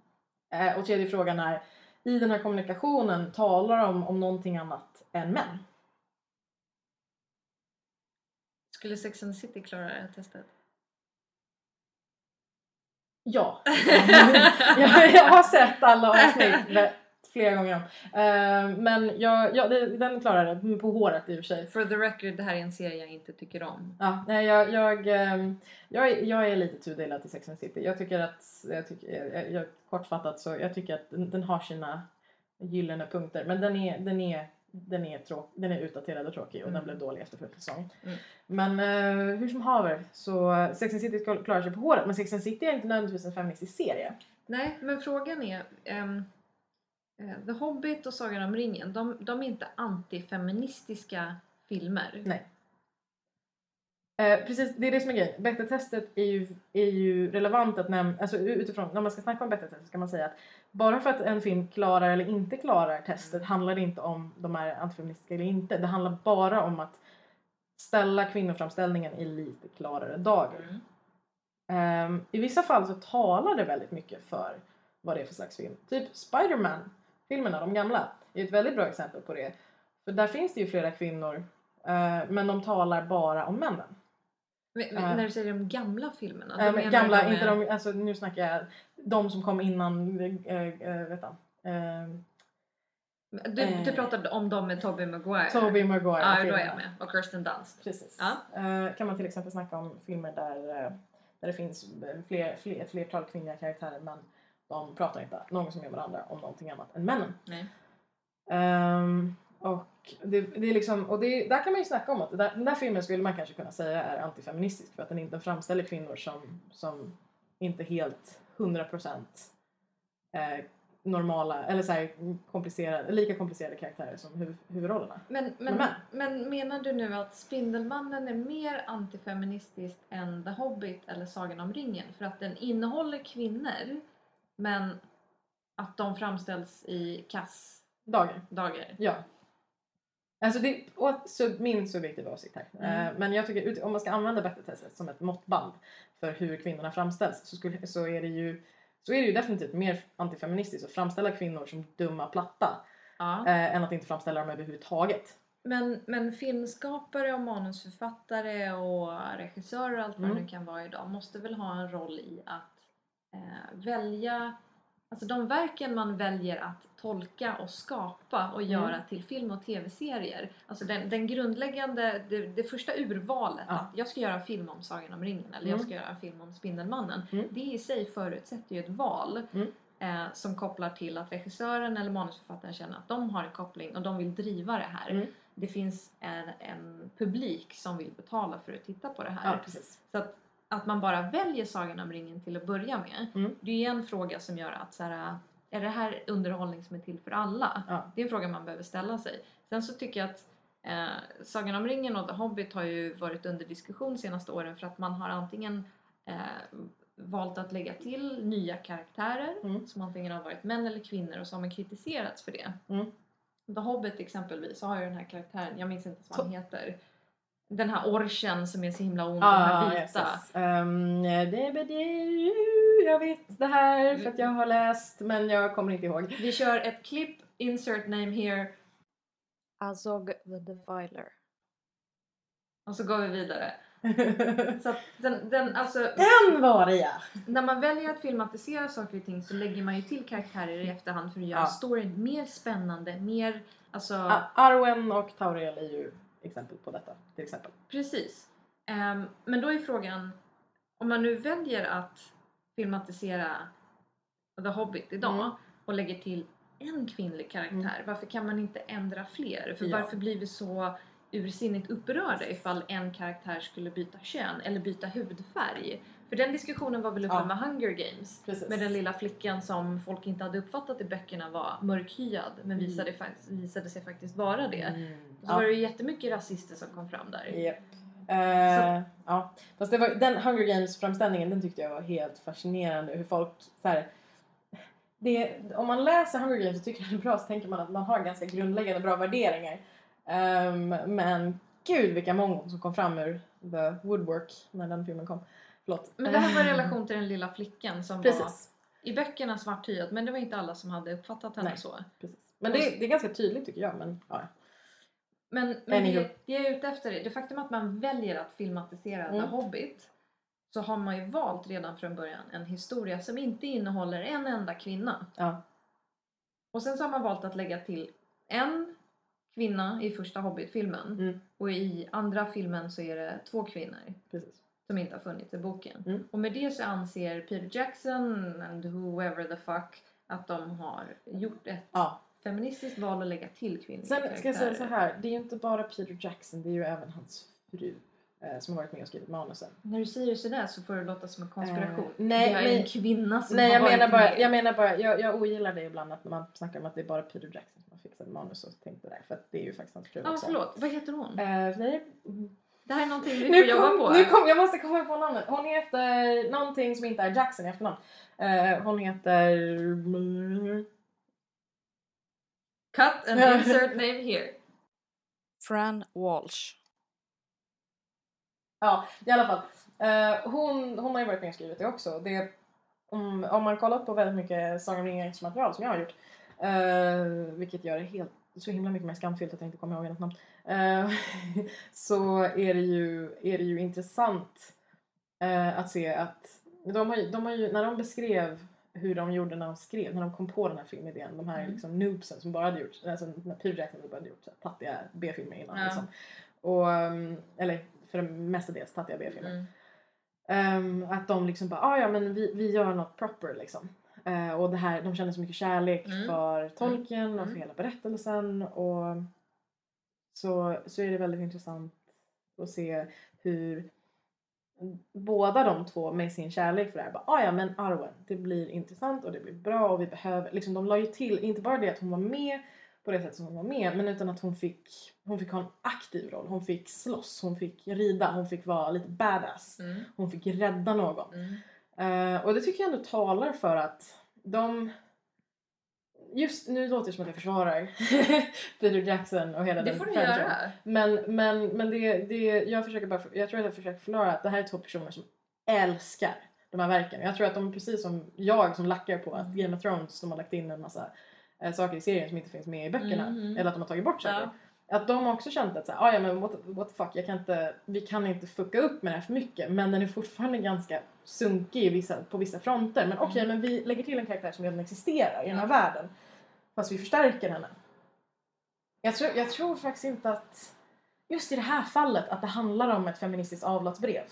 S2: Eh, och tredje frågan är, i den här kommunikationen talar de om någonting annat än män?
S1: Skulle Sex and the City klara det här testet?
S2: Ja. jag, har sett alla avsnitt flera gånger om. Eh, men jag, ja, det, den klarar det på håret i och för sig.
S1: For the record, det här är en serie jag inte tycker om.
S2: Ja, nej, jag, jag, ehm, jag, är- jag är lite tudelad till Sex and the City. Jag tycker att, jag tycker, jag, jag, kortfattat så, jag tycker att den, den har sina gyllene punkter. Men den är, den är, den är, tråk, den är utdaterad och tråkig och
S1: Mm.
S2: den blev dålig efter första säsong.
S1: Mm.
S2: Men eh, hur som haver så Sex and City klar- klarar sig på håret. Men Sex and City är inte nödvändigtvis en feministisk serie.
S1: Nej, men frågan är... eh, The Hobbit och Sagan om ringen, de, de är inte antifeministiska filmer.
S2: Nej. Eh, precis, det är det som är grejen. Bechdel-testet är ju, är ju relevant att nämna, alltså utifrån, när man ska snacka om Bechdel-testet ska man säga att bara för att en film klarar eller inte klarar testet handlar det inte om de är antifeministiska eller inte. Det handlar bara om att ställa kvinnoframställningen i lite klarare dager.
S1: Mm.
S2: Ehm, I vissa fall så talar det väldigt mycket för vad det är för slags film. Typ Spider-Man, filmerna, de gamla, är ett väldigt bra exempel på det. För där finns det ju flera kvinnor eh, men de talar bara om männen.
S1: Men- men
S2: Eh.
S1: När du säger de gamla filmerna?
S2: Eh,
S1: menar
S2: gamla,
S1: du
S2: inte de, alltså nu snackar jag de som kom innan, eh, eh, vet eh,
S1: Du, du pratade om dem med Tobey Maguire.
S2: Tobey Maguire.
S1: Ja, då är jag med. Och Kirsten Dunst.
S2: Precis.
S1: Ja.
S2: Eh, kan man till exempel snacka om filmer där, där det finns fler, fler, flertal kvinnliga karaktärer men de pratar inte någonsin med varandra om någonting annat än männen. Ehm, och det, det är liksom, och det, där kan man ju snacka om att där, den där filmen skulle man kanske kunna säga är antifeministisk för att den inte framställer kvinnor som, som inte helt 100% eh, normala eller så här komplicerade, lika komplicerade karaktärer som huv, huvudrollerna.
S1: Men, men,
S2: Men-
S1: men menar du nu att Spindelmannen är mer antifeministiskt än The Hobbit eller Sagan om ringen? För att den innehåller kvinnor men att de framställs i kassdagar?
S2: Dagen. Ja. Alltså det, så, min subjektiva åsikt här.
S1: Mm.
S2: Eh, men jag tycker om man ska använda Bechdel-testet som ett måttband för hur kvinnorna framställs så, skulle, så, är det ju, så är det ju definitivt mer antifeministiskt att framställa kvinnor som dumma platta
S1: Ja.
S2: eh, än att inte framställa dem överhuvudtaget.
S1: Men, men filmskapare och manusförfattare och regissörer och allt vad det
S2: Mm.
S1: nu kan vara idag måste väl ha en roll i att eh, välja Alltså de verken man väljer att tolka och skapa och
S2: Mm.
S1: göra till film och tv-serier. Alltså den, den grundläggande, det, det första urvalet
S2: Ja.
S1: att jag ska göra en film om Sagan om ringen eller jag
S2: Mm.
S1: ska göra en film om Spindelmannen.
S2: Mm.
S1: Det i sig förutsätter ju ett val
S2: Mm.
S1: eh, som kopplar till att regissören eller manusförfattaren känner att de har en koppling och de vill driva det här
S2: Mm.
S1: det finns en, en publik som vill betala för att titta på det här.
S2: Ja, precis.
S1: Så att, att man bara väljer Sagan om ringen till att börja med,
S2: Mm.
S1: det är en fråga som gör att så här, är det här underhållning som är till för alla?
S2: Ja.
S1: Det är en fråga man behöver ställa sig. Sen så tycker jag att eh, Sagan om ringen och The Hobbit har ju varit under diskussion de senaste åren för att man har antingen eh, valt att lägga till nya karaktärer
S2: Mm.
S1: som antingen har varit män eller kvinnor och så har man kritiserats för det.
S2: Mm.
S1: The Hobbit exempelvis har ju den här karaktären, jag minns inte vad han heter, den här orchen som är så himla ond, den här
S2: Ah,
S1: vita.
S2: yes, yes. Um, det, det, jag vet det här för att jag har läst men jag kommer inte ihåg.
S1: Vi kör ett klipp, insert name here. Azog the Defiler. Och så går vi vidare. Så den, den, alltså,
S2: Den var det ja!
S1: när man väljer att filmatisera saker och ting så lägger man ju till karaktärer i efterhand för att göra
S2: Ja.
S1: storyn mer spännande, mer, alltså
S2: Ah, Arwen och Tauriel är ju exempel på detta till exempel.
S1: Precis. Ehm, men då är frågan, om man nu väljer att filmatisera The Hobbit idag
S2: Mm.
S1: och lägger till en kvinnlig karaktär,
S2: Mm.
S1: varför kan man inte ändra fler? För
S2: Ja.
S1: varför blir vi så ursinnigt upprörda ifall en karaktär skulle byta kön eller byta hudfärg? För den diskussionen var väl uppe
S2: Ja.
S1: med Hunger Games?
S2: Precis.
S1: Med den lilla flickan som folk inte hade uppfattat i böckerna var mörkhyad men
S2: Mm.
S1: visade, fakt- visade sig faktiskt vara det.
S2: Mm.
S1: Så var det ju jättemycket rasister som kom fram där.
S2: Japp. Eh, ja. Fast det var, den Hunger Games framställningen den tyckte jag var helt fascinerande. Hur folk så här, det, Om man läser Hunger Games och tycker det är bra så tänker man att man har ganska grundläggande bra värderingar. Ehm, men gud vilka mongon som kom fram ur the woodwork när den filmen kom. Förlåt.
S1: Men det här var i relation till den lilla flickan som var
S2: Precis.
S1: i böckerna svarthyad men det var inte alla som hade uppfattat henne
S2: Nej.
S1: så.
S2: precis. Men det, det är ganska tydligt tycker jag. Men, ja.
S1: Men, men det, det jag är ute efter är det faktum att man väljer att filmatisera
S2: Mm.
S1: The Hobbit så har man ju valt redan från början en historia som inte innehåller en enda kvinna.
S2: Ja.
S1: Och sen så har man valt att lägga till en kvinna i första Hobbit-filmen
S2: Mm.
S1: och i andra filmen så är det två kvinnor.
S2: Precis.
S1: Som inte har funnits i boken.
S2: Mm.
S1: Och med det så anser Peter Jackson and whoever the fuck att de har gjort ett
S2: Ja.
S1: feministiskt val att lägga till kvinnliga
S2: Sen ska jag säga så här. Det är ju inte bara Peter Jackson. Det är ju även hans fru. eh, Som har varit med och skrivit manusen.
S1: När du säger sådär så får det låta som en konspiration.
S2: Eh, nej,
S1: det är
S2: men-
S1: en kvinna som
S2: Nej
S1: har
S2: jag
S1: varit
S2: menar bara,
S1: med.
S2: jag menar bara, jag, jag ogillar det ibland att man snackar om att det är bara Peter Jackson som har fixat manus och tänkt det där. För att det är ju faktiskt hans fru
S1: Ja,
S2: också.
S1: förlåt. Vad heter hon?
S2: Eh, nej,
S1: Det här är någonting vi får
S2: Nu
S1: jobba
S2: kom,
S1: på.
S2: nu kom, jag måste komma på namnet. Hon heter någonting som inte är Jackson i efternamn. Eh, hon heter...
S1: Cut and insert name here.
S3: Fran Walsh.
S2: Ja, i alla fall. Eh, hon, hon har ju varit med och skrivit det också. Det, om, om man kollat på väldigt mycket Sagan om ringens material som jag har gjort, eh, vilket gör det helt, så himla mycket mer skamfyllt att jag inte kommer ihåg hennes namn, eh, så är det ju, är det ju intressant eh, att se att de har, ju- de har ju, när de beskrev hur de gjorde när de skrev, när de kom på den här filmidén, de här
S1: Mm.
S2: liksom noobsen som bara hade gjort, alltså Jackson bara hade gjort så tattiga B-filmer innan
S1: Ja.
S2: liksom. Och, um, eller för det mestadels tattiga B-filmer.
S1: Mm.
S2: Ehm, att de liksom bara, ah, ja men vi, vi gör något proper liksom. Eh, och det här, de känner så mycket kärlek
S1: Mm.
S2: för tolken och
S1: Mm.
S2: för hela berättelsen. Och så, så är det väldigt intressant att se hur båda de två med sin kärlek för det här bara, ah, ja men Arwen, det blir intressant och det blir bra och vi behöver, liksom de la ju till, inte bara det att hon var med på det sättet som hon var med men utan att hon fick, hon fick ha en aktiv roll, hon fick slåss, hon fick rida, hon fick vara lite badass.
S1: Mm.
S2: Hon fick rädda någon.
S1: Mm.
S2: Eh, och det tycker jag ändå talar för att de... Just nu låter det som att jag försvarar Peter Jackson och hela
S1: Det
S2: den
S1: får du göra.
S2: Men, men, men det, det, jag, försöker bara, jag tror att jag försöker förklara att det här är två personer som älskar de här verken. Jag tror att de är precis som jag som lackar på att. Game of Thrones de har lagt in en massa eh, saker i serien som inte finns med i böckerna.
S1: Mm.
S2: Eller att de har tagit bort saker.
S1: Ja.
S2: Att de också känt att så här, "Ah, ja men what, what the fuck, jag kan inte, vi kan inte fucka upp med det här för mycket. Men den är fortfarande ganska sunkig vissa, på vissa fronter. Men okej,
S1: Mm.
S2: men vi lägger till en karaktär som redan existerar i den här
S1: Ja.
S2: världen. Fast vi förstärker henne. Jag tror, jag tror faktiskt inte att, just i det här fallet, att det handlar om ett feministiskt avlatsbrev.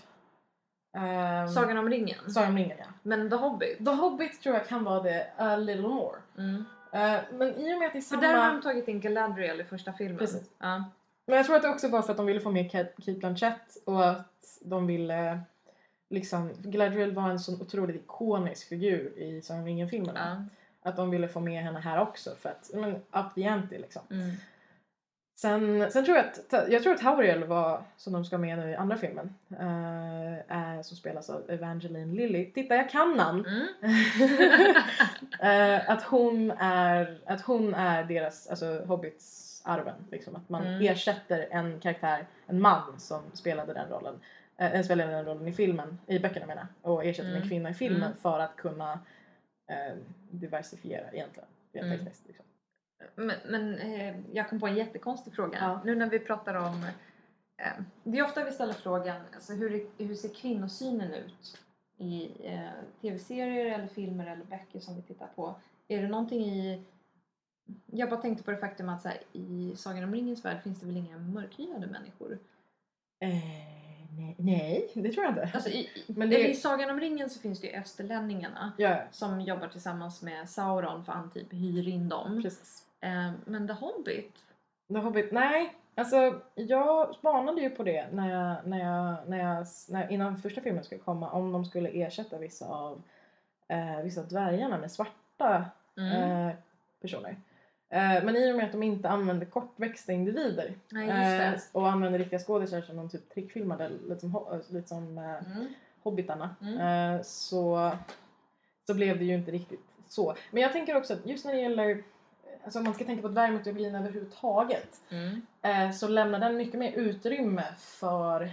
S2: Um,
S1: Sagan om ringen.
S2: Sagan om ringen, ja.
S1: Men The Hobbit.
S2: The Hobbit tror jag kan vara det a little more.
S1: Mm.
S2: Eh, men i och med att det är
S1: För
S2: samma...
S1: där har de tagit in Galadriel i första filmen.
S2: Precis.
S1: Ja.
S2: Men jag tror att det också var för att de ville få med Kate Blanchett och att de ville liksom, Galadriel var en sån otroligt ikonisk figur i Sagan om ringen-filmerna.
S1: Ja.
S2: Att de ville få med henne här också för att, men up the ante liksom.
S1: Mm.
S2: Sen, sen tror jag att, jag tror att Tauriel var, som de ska med nu i andra filmen, är, som spelas av Evangeline Lilly. Titta jag kan namn!
S1: Mm.
S2: Eh, att, hon är, att hon är deras, alltså Hobbits arven. Liksom. Att man
S1: Mm.
S2: ersätter en karaktär, en man som spelade den rollen. Eh, spelade den rollen i filmen, i böckerna menar. Och ersätter
S1: Mm.
S2: en kvinna i filmen
S1: Mm.
S2: för att kunna eh, diversifiera egentligen. Rent
S1: Mm.
S2: Liksom.
S1: Men, men eh, jag kom på en jättekonstig fråga.
S2: Ja.
S1: Nu när vi pratar om... Eh, det är ofta vi ställer frågan, alltså hur, hur ser kvinnosynen ut i eh, tv-serier eller filmer eller böcker som vi tittar på? Är det någonting i... Jag bara tänkte på det faktum att så här, i Sagan om ringens värld finns det väl inga mörkhyade människor?
S2: Eh, nej, nej, det tror jag inte.
S1: Alltså i,
S2: Men det-
S1: I Sagan om ringen så finns det ju österlänningarna
S2: Ja,
S1: som jobbar tillsammans med Sauron för att typ hyr in dem.
S2: precis.
S1: Eh, men The Hobbit?
S2: The Hobbit, nej. Alltså jag spanade ju på det när jag, när jag, när jag, när, innan första filmen skulle komma om de skulle ersätta vissa av eh, vissa av dvärgarna med svarta
S1: Mm.
S2: eh, personer. Eh, men i och med att de inte använder kortväxta individer
S1: det.
S2: eh, och använder riktiga skådisar som de typ trickfilmade lite som, eh, lite som eh,
S1: Mm.
S2: Hobbitarna
S1: Mm.
S2: så, så blev det ju inte riktigt så. Men jag tänker också att just när det gäller Alltså om man ska tänka på dvärgmytologin överhuvudtaget
S1: Mm.
S2: eh, så lämnar den mycket mer utrymme för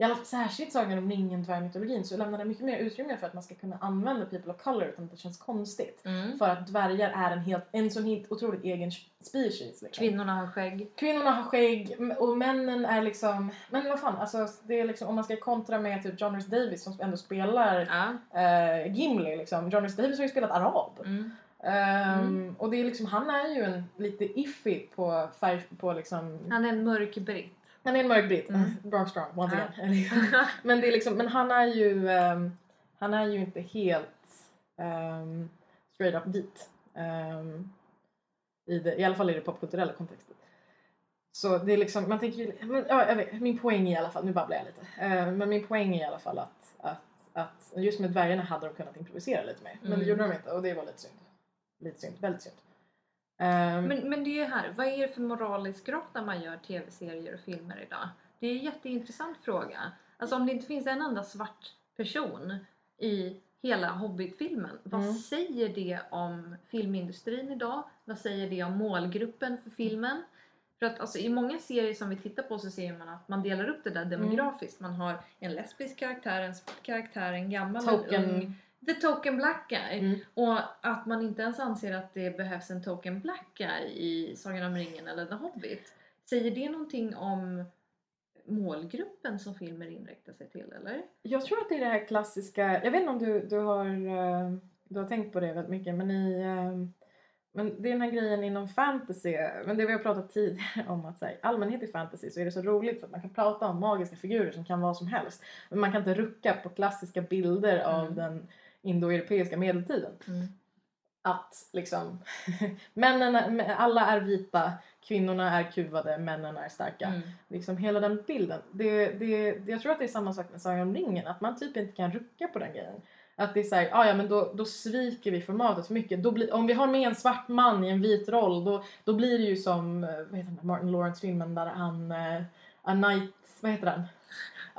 S2: i särskilt Sagan om ringen dvärgmytologin så lämnar den mycket mer utrymme för att man ska kunna använda people of color utan att det känns konstigt.
S1: Mm.
S2: För att dvärgar är en, helt, en sån helt otroligt egen species. Liksom.
S1: Kvinnorna har skägg.
S2: Kvinnorna har skägg och männen är liksom, men vad fan, alltså det är liksom om man ska kontra med typ John Rhys Davis som ändå spelar
S1: Ja.
S2: eh, Gimli liksom. John Rhys Davis har ju spelat arab.
S1: Mm.
S2: Ehm, Och det är liksom, han är ju en lite iffy på färg, på liksom
S1: Han är en mörk britt.
S2: Han är en mörk britt.
S1: Mm.
S2: Bronx strong, once
S1: Ja.
S2: again. men, det är liksom, men han är ju ehm, Han är ju inte helt ehm, straight up vit. Ehm, i, det, I alla fall i det popkulturella kontexten. Så det är liksom, man tänker ju, men, ja, jag vet, min poäng i alla fall, nu babblar jag lite. Ehm, men min poäng är i alla fall att, att, att just med dvärgarna hade de kunnat improvisera lite mer. Men det
S1: Mm.
S2: gjorde de inte och det var lite synd. Lite synd, väldigt synd. Ehm,
S1: Men, men det är ju här, vad är det för moralisk grott när man gör tv-serier och filmer idag? Det är en jätteintressant fråga. Alltså om det inte finns en enda svart person i hela Hobbit-filmen, vad
S2: Mm.
S1: säger det om filmindustrin idag? Vad säger det om målgruppen för filmen? För att alltså, i många serier som vi tittar på så ser man att man delar upp det där demografiskt. Man har en lesbisk karaktär, en svart karaktär, en gammal, en ung. The token black guy.
S2: Mm.
S1: Och att man inte ens anser att det behövs en token black guy i Sagan om ringen eller The Hobbit. Säger det någonting om målgruppen som filmer inriktar sig till eller?
S2: Jag tror att det är det här klassiska, jag vet inte om du, du, har, eh, du har tänkt på det väldigt mycket men i eh, men det är den här grejen inom fantasy, men det vi har pratat tidigare om att här, i allmänhet i fantasy så är det så roligt för att man kan prata om magiska figurer som kan vara som helst. Men man kan inte rucka på klassiska bilder av
S1: Mm.
S2: den indoeuropeiska medeltiden. Att liksom, männen, alla är vita, kvinnorna är kuvade, männen är starka
S1: Mm.
S2: liksom hela den bilden. Det, det, jag tror att det är samma sak med Sagan om ringen, att man typ inte kan rucka på den grejen. Att det är såhär, ah, ja men då, då sviker vi formatet för mycket. Då blir, om vi har med en svart man i en vit roll då, då blir det ju som eh, vad heter den, Martin Lawrence-filmen där han, eh, A Night, vad heter den?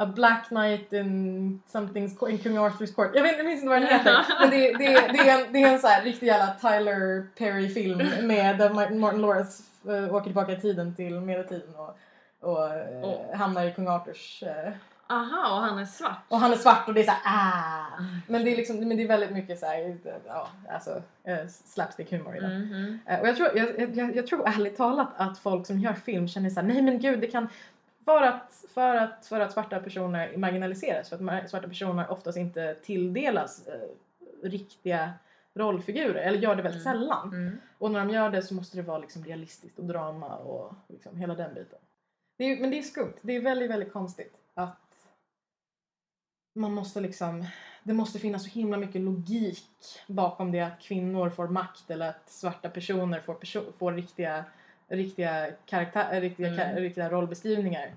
S2: A Black Knight in something's in King Arthur's Court. Jag, vet, jag minns inte vad den heter. men det, det, det, är en, det är en så här riktig jävla Tyler Perry-film med där Martin Lawrence eh, åker tillbaka i tiden till medeltiden och, och
S1: Åh.
S2: hamnar i kung Arthurs... Eh,
S1: Aha, och han är svart.
S2: och han är svart och det är såhär ah! Men det är liksom, men det är väldigt mycket såhär, ja alltså eh, slapstick-humor i det.
S1: Mhm.
S2: Eh, Och jag tror, jag, jag, jag tror ärligt talat att folk som gör film känner såhär, nej men gud det kan för att, för att, för att svarta personer marginaliseras, för att svarta personer oftast inte tilldelas eh, riktiga rollfigurer, eller gör det väldigt
S1: Mm.
S2: sällan.
S1: Mm.
S2: Och när de gör det så måste det vara liksom realistiskt och drama och liksom hela den biten. Det är, men det är skumt. Det är väldigt, väldigt konstigt att man måste liksom... Det måste finnas så himla mycket logik bakom det att kvinnor får makt eller att svarta personer får, perso- får riktiga, riktiga, karaktär, riktiga,
S1: Mm.
S2: riktiga rollbeskrivningar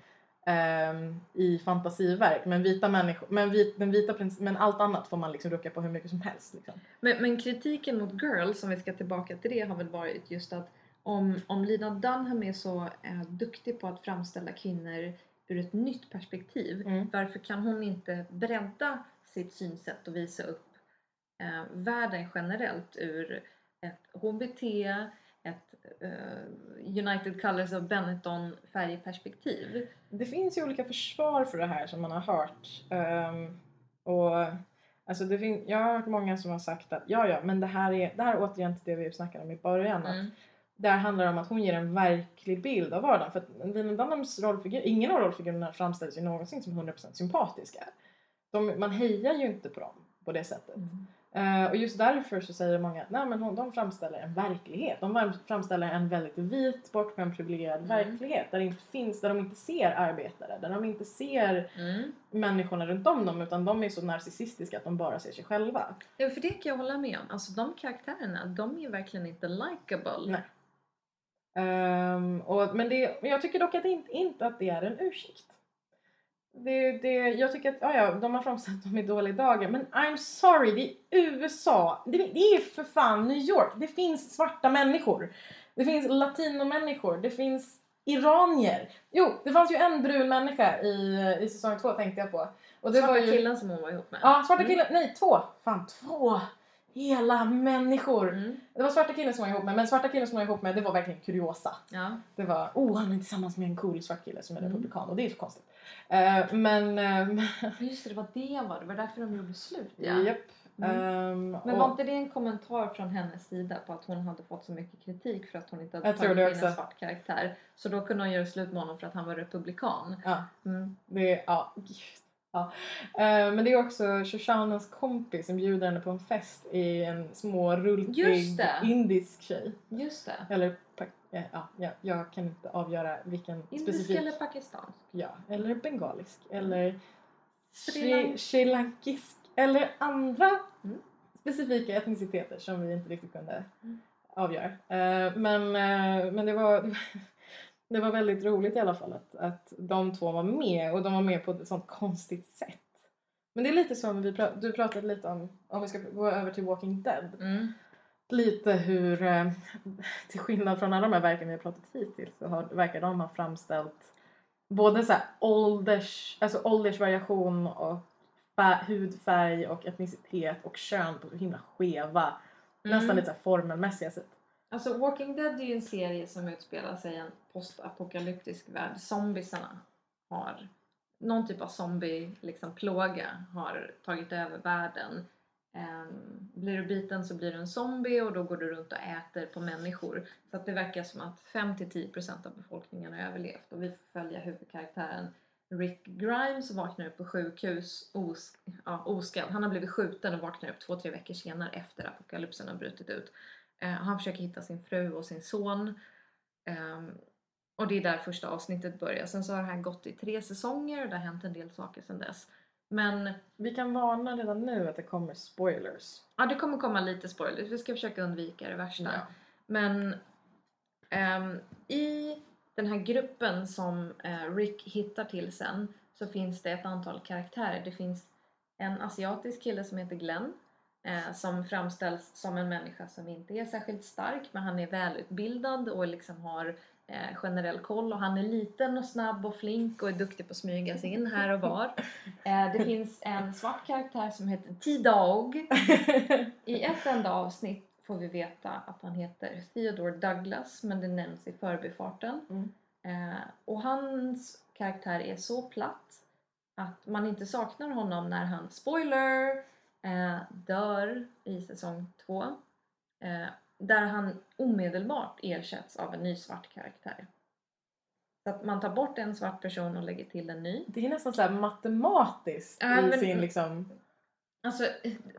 S2: ehm, i fantasiverk. Men, vita människor, men, vit, den vita prins, men allt annat får man liksom rucka på hur mycket som helst. Liksom.
S1: Men, men kritiken mot Girls, om vi ska tillbaka till det, har väl varit just att om, om Lina Dunham är så eh, duktig på att framställa kvinnor ur ett nytt perspektiv,
S2: Mm.
S1: varför kan hon inte bredda sitt synsätt och visa upp eh, världen generellt ur ett HBT, ett eh, United Colors of Benetton färgperspektiv?
S2: Det finns ju olika försvar för det här som man har hört. Ehm, och alltså det fin- jag har hört många som har sagt att ja, ja, men det här är, det här är återigen till det vi snackade om i början. Att
S1: Mm.
S2: det här handlar om att hon ger en verklig bild av vardagen. För att Lina Dunhams rollfigur, ingen av rollfigurerna framställs ju någonsin som 100% sympatiska. De, man hejar ju inte på dem på det sättet. Eh, och just därför så säger många att nej, men hon, de framställer en verklighet. De framställer en väldigt vit, bortskämd, privilegierad
S1: Mm.
S2: verklighet där, det inte finns, där de inte ser arbetare, där de inte ser
S1: Mm.
S2: människorna runt om dem utan de är så narcissistiska att de bara ser sig själva.
S1: Ja, för det kan jag hålla med om. Alltså de karaktärerna, de är verkligen inte likable.
S2: Nej. Ehm, och, men, det, jag tycker dock att det inte, inte att det är en ursäkt. Det, det, jag tycker att ja, ja, de har framställt dem i dåliga dagar men I'm sorry, det är USA. Det, det är för fan New York. Det finns svarta människor. Det finns latinomänniskor. Det finns iranier. Jo, det fanns ju en brun människa i, i säsong två tänkte jag på. Och det
S1: Svarta
S2: var ju,
S1: killen som hon var ihop med.
S2: Ja, svarta
S1: Mm.
S2: killen. Nej, två. Fan, två hela människor.
S1: Mm.
S2: Det var svarta killen som var ihop med, men svarta killen som var ihop med det var verkligen kuriosa.
S1: Ja.
S2: Det var, oh han är tillsammans med en cool svart kille som är
S1: Mm.
S2: republikan och det är så konstigt. Eh, men, um,
S1: Just det, det var det var. Det var därför de gjorde slut. Ja.
S2: japp.
S1: Mm.
S2: Ehm,
S1: Men var inte det en kommentar från hennes sida på att hon hade fått så mycket kritik för att hon inte hade tagit in
S2: också.
S1: en svart karaktär? Så då kunde hon göra slut med honom för att han var republikan.
S2: Ja,
S1: Mm.
S2: det, ja. Ja. Eh, men det är också Shoshanas kompis som bjuder henne på en fest i en små rultig
S1: Just det.
S2: indisk tjej.
S1: Just det.
S2: Eller, eh, ja, ja, jag kan inte avgöra vilken
S1: Indisk
S2: specifik.
S1: eller pakistansk?
S2: Ja, eller bengalisk. Eller
S1: Sri
S2: sri-
S1: Lank-
S2: srilankisk. Eller andra
S1: Mm.
S2: specifika etniciteter som vi inte riktigt kunde
S1: Mm.
S2: avgöra. Eh, men, eh, men det var det var väldigt roligt i alla fall att, att de två var med och de var med på ett sånt konstigt sätt. Men det är lite som vi pra- du pratade lite om, om vi ska gå över till Walking Dead.
S1: Mm.
S2: Lite hur, eh, till skillnad från alla de här verken vi har pratat hittills så har, verkar de ha framställt både så här ålders, alltså åldersvariation och fär, hudfärg och etnicitet och kön på så himla skeva, nästan
S1: Mm.
S2: lite så här formelmässiga sätt.
S1: Alltså Walking Dead är ju en serie som utspelar sig i en postapokalyptisk värld. Zombiesarna har någon typ av zombie liksom, plåga har tagit över världen. Ehm, blir du biten så blir du en zombie och då går du runt och äter på människor. Så att det verkar som att 5-10% av befolkningen har överlevt och vi får följa huvudkaraktären Rick Grimes vaknar upp på sjukhus os ja, oskadd. Han har blivit skjuten och vaknar upp två, tre veckor senare efter apokalypsen har brutit ut. Ehm, han försöker hitta sin fru och sin son. Ehm, och det är där första avsnittet börjar. Sen så har det här gått i tre säsonger och det har hänt en del saker sedan dess. Men
S2: Vi kan varna redan nu att det kommer spoilers.
S1: ja, det kommer komma lite spoilers. Vi ska försöka undvika det värsta.
S2: Ja.
S1: Men ehm, i den här gruppen som eh, Rick hittar till sen så finns det ett antal karaktärer. Det finns en asiatisk kille som heter Glenn eh, som framställs som en människa som inte är särskilt stark men han är välutbildad och liksom har eh, generell koll och han är liten och snabb och flink och är duktig på att smyga sig in här och var. Eh, det finns en svart karaktär som heter T-Dog i ett enda avsnitt får vi veta att han heter Theodore Douglas men det nämns i förbifarten.
S2: Mm.
S1: Eh, och hans karaktär är så platt att man inte saknar honom när han, spoiler, dör i säsong två. Eh, där han omedelbart ersätts av en ny svart karaktär. Så att man tar bort en svart person och lägger till en ny.
S2: Det är nästan så matematiskt
S1: Ja,
S2: i
S1: men-
S2: sin liksom...
S1: Alltså,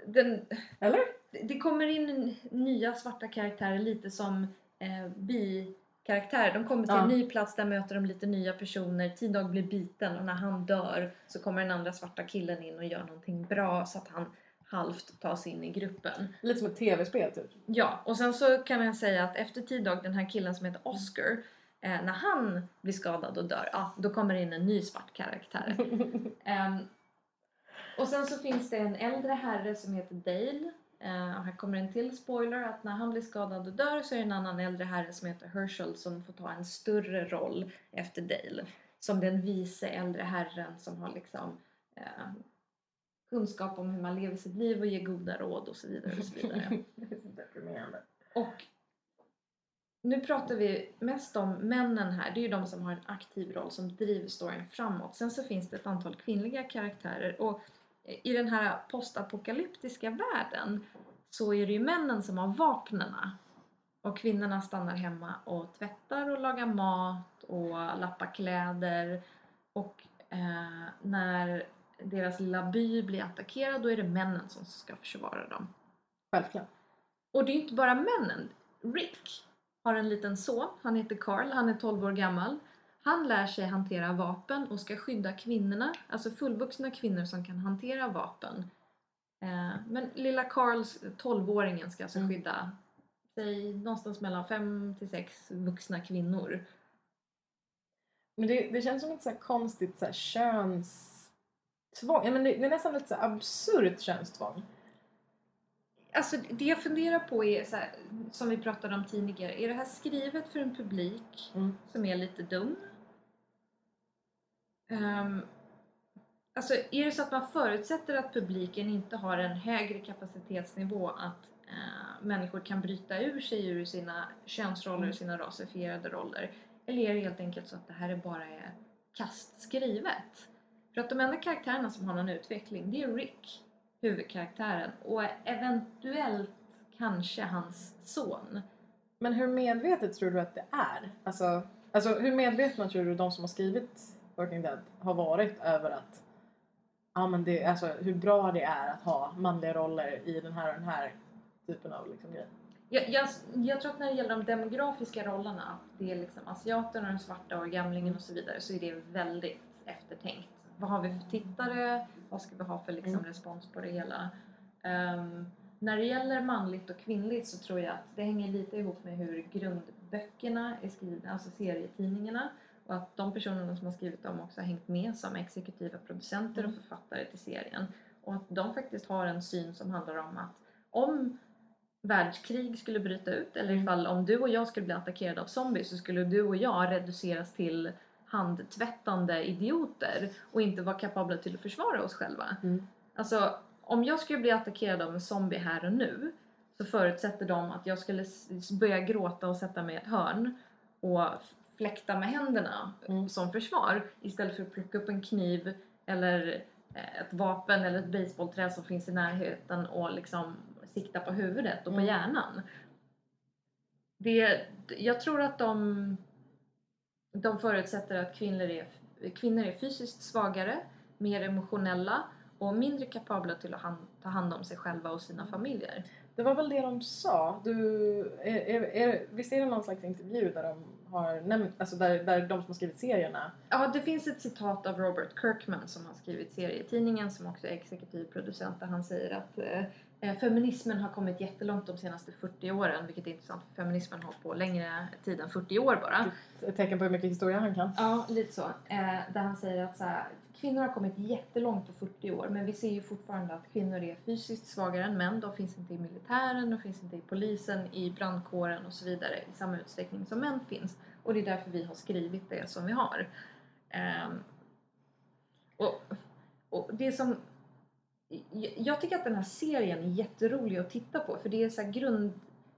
S1: den,
S2: Eller?
S1: det kommer in nya svarta karaktärer lite som eh, bi-karaktärer. De kommer till
S2: Ja.
S1: en ny plats, där möter de lite nya personer. T-Dog blir biten och när han dör så kommer den andra svarta killen in och gör någonting bra så att han halvt tas in i gruppen.
S2: Lite som ett tv-spel typ.
S1: Ja, och sen så kan jag säga att efter T-Dog, den här killen som heter Oscar, eh, när han blir skadad och dör, ja, då kommer det in en ny svart karaktär. Ehm, och sen så finns det en äldre herre som heter Dale. Uh, här kommer en till spoiler att när han blir skadad och dör så är det en annan äldre herre som heter Herschel som får ta en större roll efter Dale. Som den vise äldre herren som har liksom eh, kunskap om hur man lever sitt liv och ger goda råd och så vidare. Och så vidare.
S2: det är så deprimerande.
S1: Och nu pratar vi mest om männen här. Det är ju de som har en aktiv roll som driver storyn framåt. Sen så finns det ett antal kvinnliga karaktärer och i den här postapokalyptiska världen så är det ju männen som har vapnena. Och kvinnorna stannar hemma och tvättar och lagar mat och lappar kläder. Och eh, när deras lilla by blir attackerad då är det männen som ska försvara dem.
S2: Självklart.
S1: Och det är inte bara männen. Rick har en liten son, han heter Carl, han är 12 år gammal. Han lär sig hantera vapen och ska skydda kvinnorna, alltså fullvuxna kvinnor som kan hantera vapen. Eh, men lilla Carls, 12-åringen, ska alltså
S2: Mm.
S1: skydda säg någonstans mellan 5 till 6 vuxna kvinnor.
S2: Men det, det känns som ett så konstigt så här könstvång. Ja, men det, det är nästan ett så absurt könstvång.
S1: Alltså det jag funderar på är, så här, som vi pratade om tidigare, är det här skrivet för en publik
S2: Mm.
S1: som är lite dum? Um, alltså är det så att man förutsätter att publiken inte har en högre kapacitetsnivå att eh, människor kan bryta ur sig ur sina könsroller
S2: Mm.
S1: och sina rasifierade roller? Eller är det helt enkelt så att det här är bara är kastskrivet? För att de enda karaktärerna som har någon utveckling det är Rick, huvudkaraktären, och eventuellt kanske hans son.
S2: Men hur medvetet tror du att det är? Alltså, alltså hur medvetna tror du de som har skrivit Working Dead har varit över att ja, men det, alltså, hur bra det är att ha manliga roller i den här och den här typen av liksom, grej?
S1: Jag, jag, jag tror att när det gäller de demografiska rollerna, att det är liksom asiaterna, den svarta och gamlingen och så vidare, så är det väldigt eftertänkt. Vad har vi för tittare? Vad ska vi ha för liksom,
S2: Mm.
S1: respons på det hela? Ehm, när det gäller manligt och kvinnligt så tror jag att det hänger lite ihop med hur grundböckerna är skrivna, alltså serietidningarna. Och att de personerna som har skrivit dem också har hängt med som exekutiva producenter och
S2: Mm.
S1: författare till serien. Och att de faktiskt har en syn som handlar om att om världskrig skulle bryta ut eller
S2: Mm.
S1: ifall om du och jag skulle bli attackerade av zombies så skulle du och jag reduceras till handtvättande idioter och inte vara kapabla till att försvara oss själva.
S2: Mm.
S1: Alltså, om jag skulle bli attackerad av en zombie här och nu så förutsätter de att jag skulle börja gråta och sätta mig i ett hörn och fläkta med händerna
S2: Mm.
S1: som försvar istället för att plocka upp en kniv eller eh, ett vapen eller ett basebollträ som finns i närheten och liksom sikta på huvudet och på
S2: Mm.
S1: hjärnan. Det, jag tror att de, de förutsätter att kvinnor är, kvinnor är fysiskt svagare, mer emotionella och mindre kapabla till att han, ta hand om sig själva och sina familjer.
S2: Det var väl det de sa. Du, är, är, är, visst är det någon slags intervju där de har nämnt, alltså där, där de som har skrivit serierna
S1: Ja, det finns ett citat av Robert Kirkman som har skrivit serietidningen som också är exekutiv producent där han säger att eh, feminismen har kommit jättelångt de senaste 40 åren vilket är intressant för feminismen har på längre tid än 40 år bara.
S2: ett tecken på hur mycket historia han kan.
S1: Ja, lite så. Eh, där han säger att så här, kvinnor har kommit jättelångt på 40 år men vi ser ju fortfarande att kvinnor är fysiskt svagare än män. De finns inte i militären, de finns inte i polisen, i brandkåren och så vidare i samma utsträckning som män finns. Och det är därför vi har skrivit det som vi har. Ehm, och, och det som... jag- tycker att den här serien är jätterolig att titta på för det är så här grund,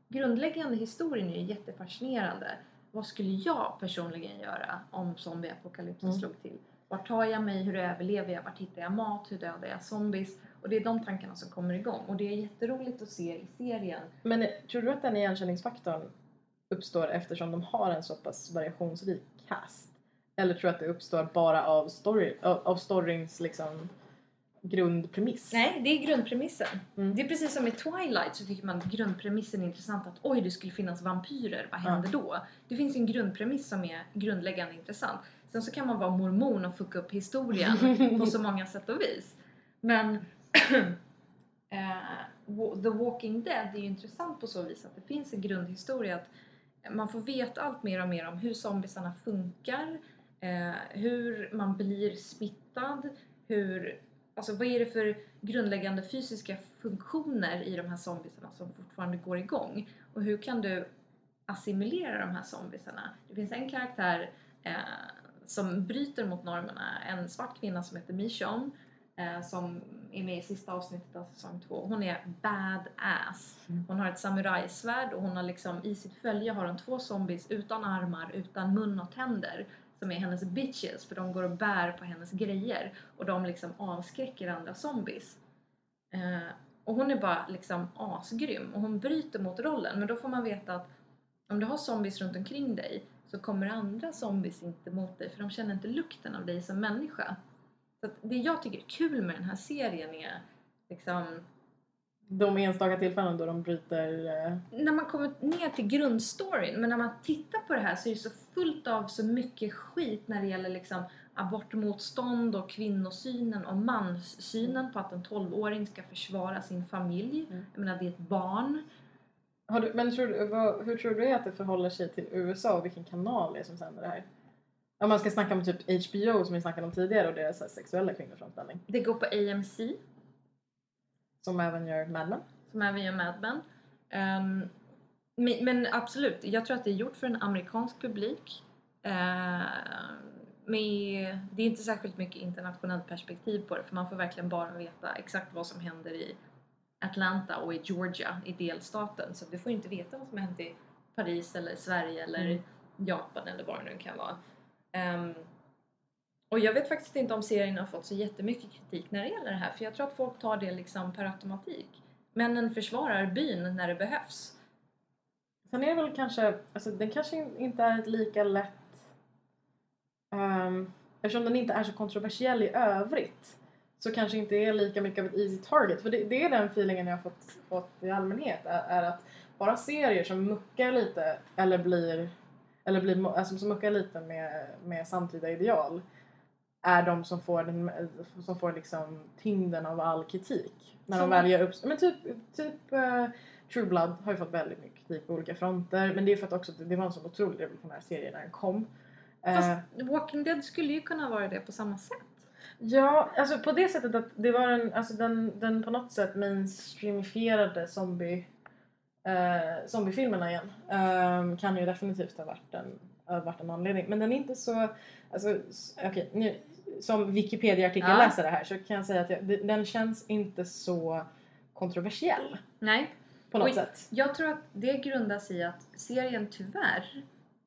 S1: grundläggande historien är jättefascinerande. Vad skulle jag personligen göra om zombieapokalypsen
S2: Mm.
S1: slog till? Vart tar jag mig? Hur överlever jag? Vart hittar jag mat? Hur dödar jag zombies? Och det är de tankarna som kommer igång. Och det är jätteroligt att se i serien.
S2: Men eh, tror du att den igenkänningsfaktorn uppstår eftersom de har en så pass variationsrik cast? Eller tror du att det uppstår bara av, story, av, av storyns liksom grundpremiss?
S1: Nej, det är grundpremissen.
S2: Mm.
S1: Det är precis som i Twilight så tycker man att grundpremissen är intressant. Att oj, det skulle finnas vampyrer. Vad händer då? Det finns en grundpremiss som är grundläggande intressant. Sen så kan man vara mormon och fucka upp historien på så många sätt och vis. Men Wa- The Walking Dead är ju intressant på så vis att det finns en grundhistoria. att Man får veta allt mer och mer om hur zombiesarna funkar, eh, hur man blir smittad, hur, alltså vad är det för grundläggande fysiska funktioner i de här zombiesarna som fortfarande går igång? Och hur kan du assimilera de här zombiesarna? Det finns en karaktär eh, som bryter mot normerna, en svart kvinna som heter Michonne eh, som är med i sista avsnittet av säsong två. Hon är badass.
S2: Mm.
S1: Hon har ett samurajsvärd och hon har liksom i sitt följe har hon två zombies utan armar, utan mun och tänder som är hennes bitches för de går och bär på hennes grejer och de liksom avskräcker andra zombies. Eh, och hon är bara liksom asgrym och hon bryter mot rollen men då får man veta att om du har zombies runt omkring dig så kommer andra zombies inte mot dig för de känner inte lukten av dig som människa. Så att det jag tycker är kul med den här serien är liksom
S2: de enstaka tillfällen då de bryter... eh,
S1: när man kommer ner till grundstoryn, men när man tittar på det här så är det så fullt av så mycket skit när det gäller liksom abortmotstånd och kvinnosynen och manssynen på att en 12-åring ska försvara sin familj.
S2: Mm.
S1: Jag menar, det är ett barn.
S2: Du, men tror, vad, hur tror du att det förhåller sig till USA och vilken kanal det är som sänder det här? Om man ska snacka om typ HBO som vi snackade om tidigare och deras sexuella kvinnoframställning.
S1: Det går på AMC,
S2: Som även gör Mad Men.
S1: som även gör Mad Men. Ehm, men, men absolut, jag tror att det är gjort för en amerikansk publik. Ehm, med, det är inte särskilt mycket internationellt perspektiv på det för man får verkligen bara veta exakt vad som händer i Atlanta och i Georgia, i delstaten. Så du får inte veta vad som har hänt i Paris eller Sverige eller
S2: Mm.
S1: Japan eller vad det nu kan vara. Ehm, och jag vet faktiskt inte om serien har fått så jättemycket kritik när det gäller det här för jag tror att folk tar det liksom per automatik. Männen försvarar byn när det behövs.
S2: Sen är det väl kanske, alltså den kanske inte är ett lika lätt... Um, eftersom den inte är så kontroversiell i övrigt så kanske inte är lika mycket av ett easy target. För det, det är den feelingen jag har fått, fått i allmänhet. Är, är att bara serier som muckar lite eller blir, eller blir alltså som muckar lite med, med samtida ideal är de som får, den, som får liksom tyngden av all kritik. När
S1: Som-
S2: de väl gör upp... Men typ, typ eh, True Blood har ju fått väldigt mycket kritik på olika fronter. Men det är för att också det, var en sån otroligt revolutionär serie när den kom. Eh,
S1: Fast Walking Dead skulle ju kunna vara det på samma sätt.
S2: Ja, alltså på det sättet att det var en, alltså den, den på något sätt mainstreamifierade zombie eh, zombiefilmerna igen. Eh, kan ju definitivt ha varit en, ha varit en anledning. Men den är inte så... Alltså, okej, nu, som Wikipedia-artikelläsare här så kan jag säga att jag, den känns inte så kontroversiell
S1: Nej,
S2: på något
S1: Oj.
S2: sätt.
S1: jag tror att det grundas i att serien tyvärr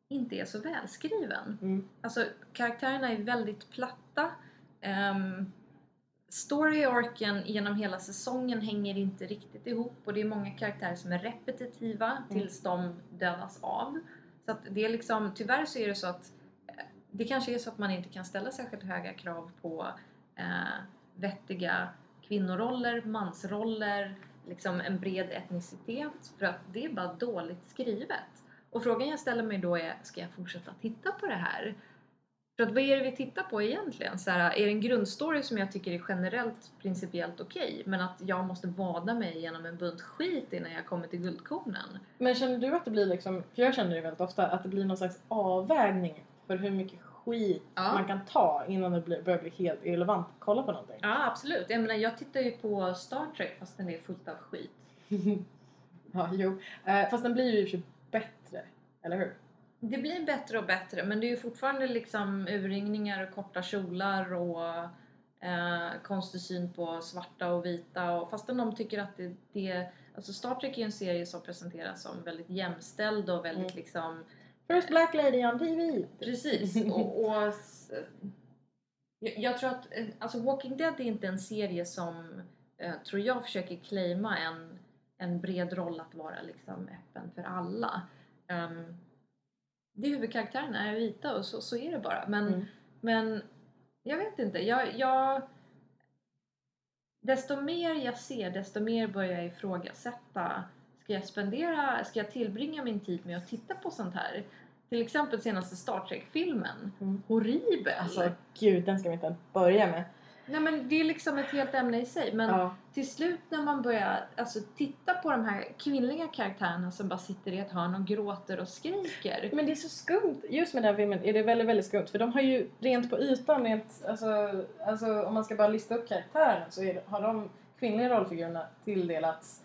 S1: inte är så välskriven.
S2: Mm.
S1: Alltså karaktärerna är väldigt platta. Um, Story-orken genom hela säsongen hänger inte riktigt ihop och det är många karaktärer som är repetitiva tills de dödas av. Så att det är liksom, tyvärr så är det så att det kanske är så att man inte kan ställa särskilt höga krav på eh, vettiga kvinnoroller, mansroller, liksom en bred etnicitet för att det är bara dåligt skrivet. Och frågan jag ställer mig då är, ska jag fortsätta titta på det här? För att vad är det vi tittar på egentligen? Så här, är det en grundstory som jag tycker är generellt principiellt okej men att jag måste vada mig genom en bunt skit innan jag kommer till guldkornen?
S2: Men känner du att det blir liksom, för jag känner det väldigt ofta, att det blir någon slags avvägning för hur mycket skit
S1: Ja.
S2: man kan ta innan det blir, börjar bli helt irrelevant att kolla på någonting?
S1: Ja absolut, jag menar jag tittar ju på Star Trek fast den är fullt av skit.
S2: ja, jo. Eh, fast den blir ju i bättre, eller hur?
S1: Det blir bättre och bättre men det är ju fortfarande liksom urringningar och korta kjolar och eh, konstig syn på svarta och vita. Och, fastän de tycker att det, det... Alltså Star Trek är ju en serie som presenteras som väldigt jämställd och väldigt
S2: Mm.
S1: liksom...
S2: First Black Lady on TV!
S1: Precis. och, och, jag, jag tror att... eh, Alltså Walking Dead är inte en serie som, eh, tror jag, försöker claima en, en bred roll att vara liksom öppen för alla. Um, det huvudkaraktärerna är vita och så, så är det bara. Men,
S2: Mm.
S1: men jag vet inte. Jag, jag, desto mer jag ser, desto mer börjar jag ifrågasätta. Ska jag spendera, ska jag tillbringa min tid med att titta på sånt här? Till exempel senaste Star Trek-filmen.
S2: Mm.
S1: Horribel!
S2: Alltså gud, den ska vi inte börja med.
S1: Nej men det är liksom ett helt ämne i sig. Men
S2: Ja.
S1: till slut när man börjar alltså, titta på de här kvinnliga karaktärerna som bara sitter i ett hörn och gråter och skriker.
S2: Men det är så skumt. Just med den filmen är det väldigt, väldigt skumt. För de har ju rent på ytan, rent, alltså, alltså om man ska bara lista upp karaktärerna så det, har de kvinnliga rollfigurerna tilldelats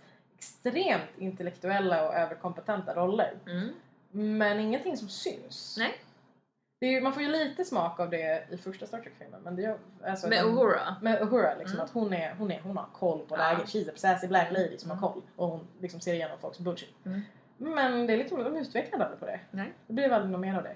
S2: extremt intellektuella och överkompetenta roller.
S1: Mm.
S2: Men ingenting som syns.
S1: Nej.
S2: Ju, man får ju lite smak av det i första Star Trek-filmen. Men det alltså,
S1: Med Uhura.
S2: Med Uhura, liksom,
S1: Mm.
S2: att hon, är, hon, är, hon har koll på
S1: Ja.
S2: läget. She's a sassy black lady som
S1: Mm.
S2: har koll. Och hon liksom ser igenom folks bullshit.
S1: Mm.
S2: Men det är liksom, de utvecklade aldrig på det.
S1: Nej.
S2: Det blev aldrig något mer av det.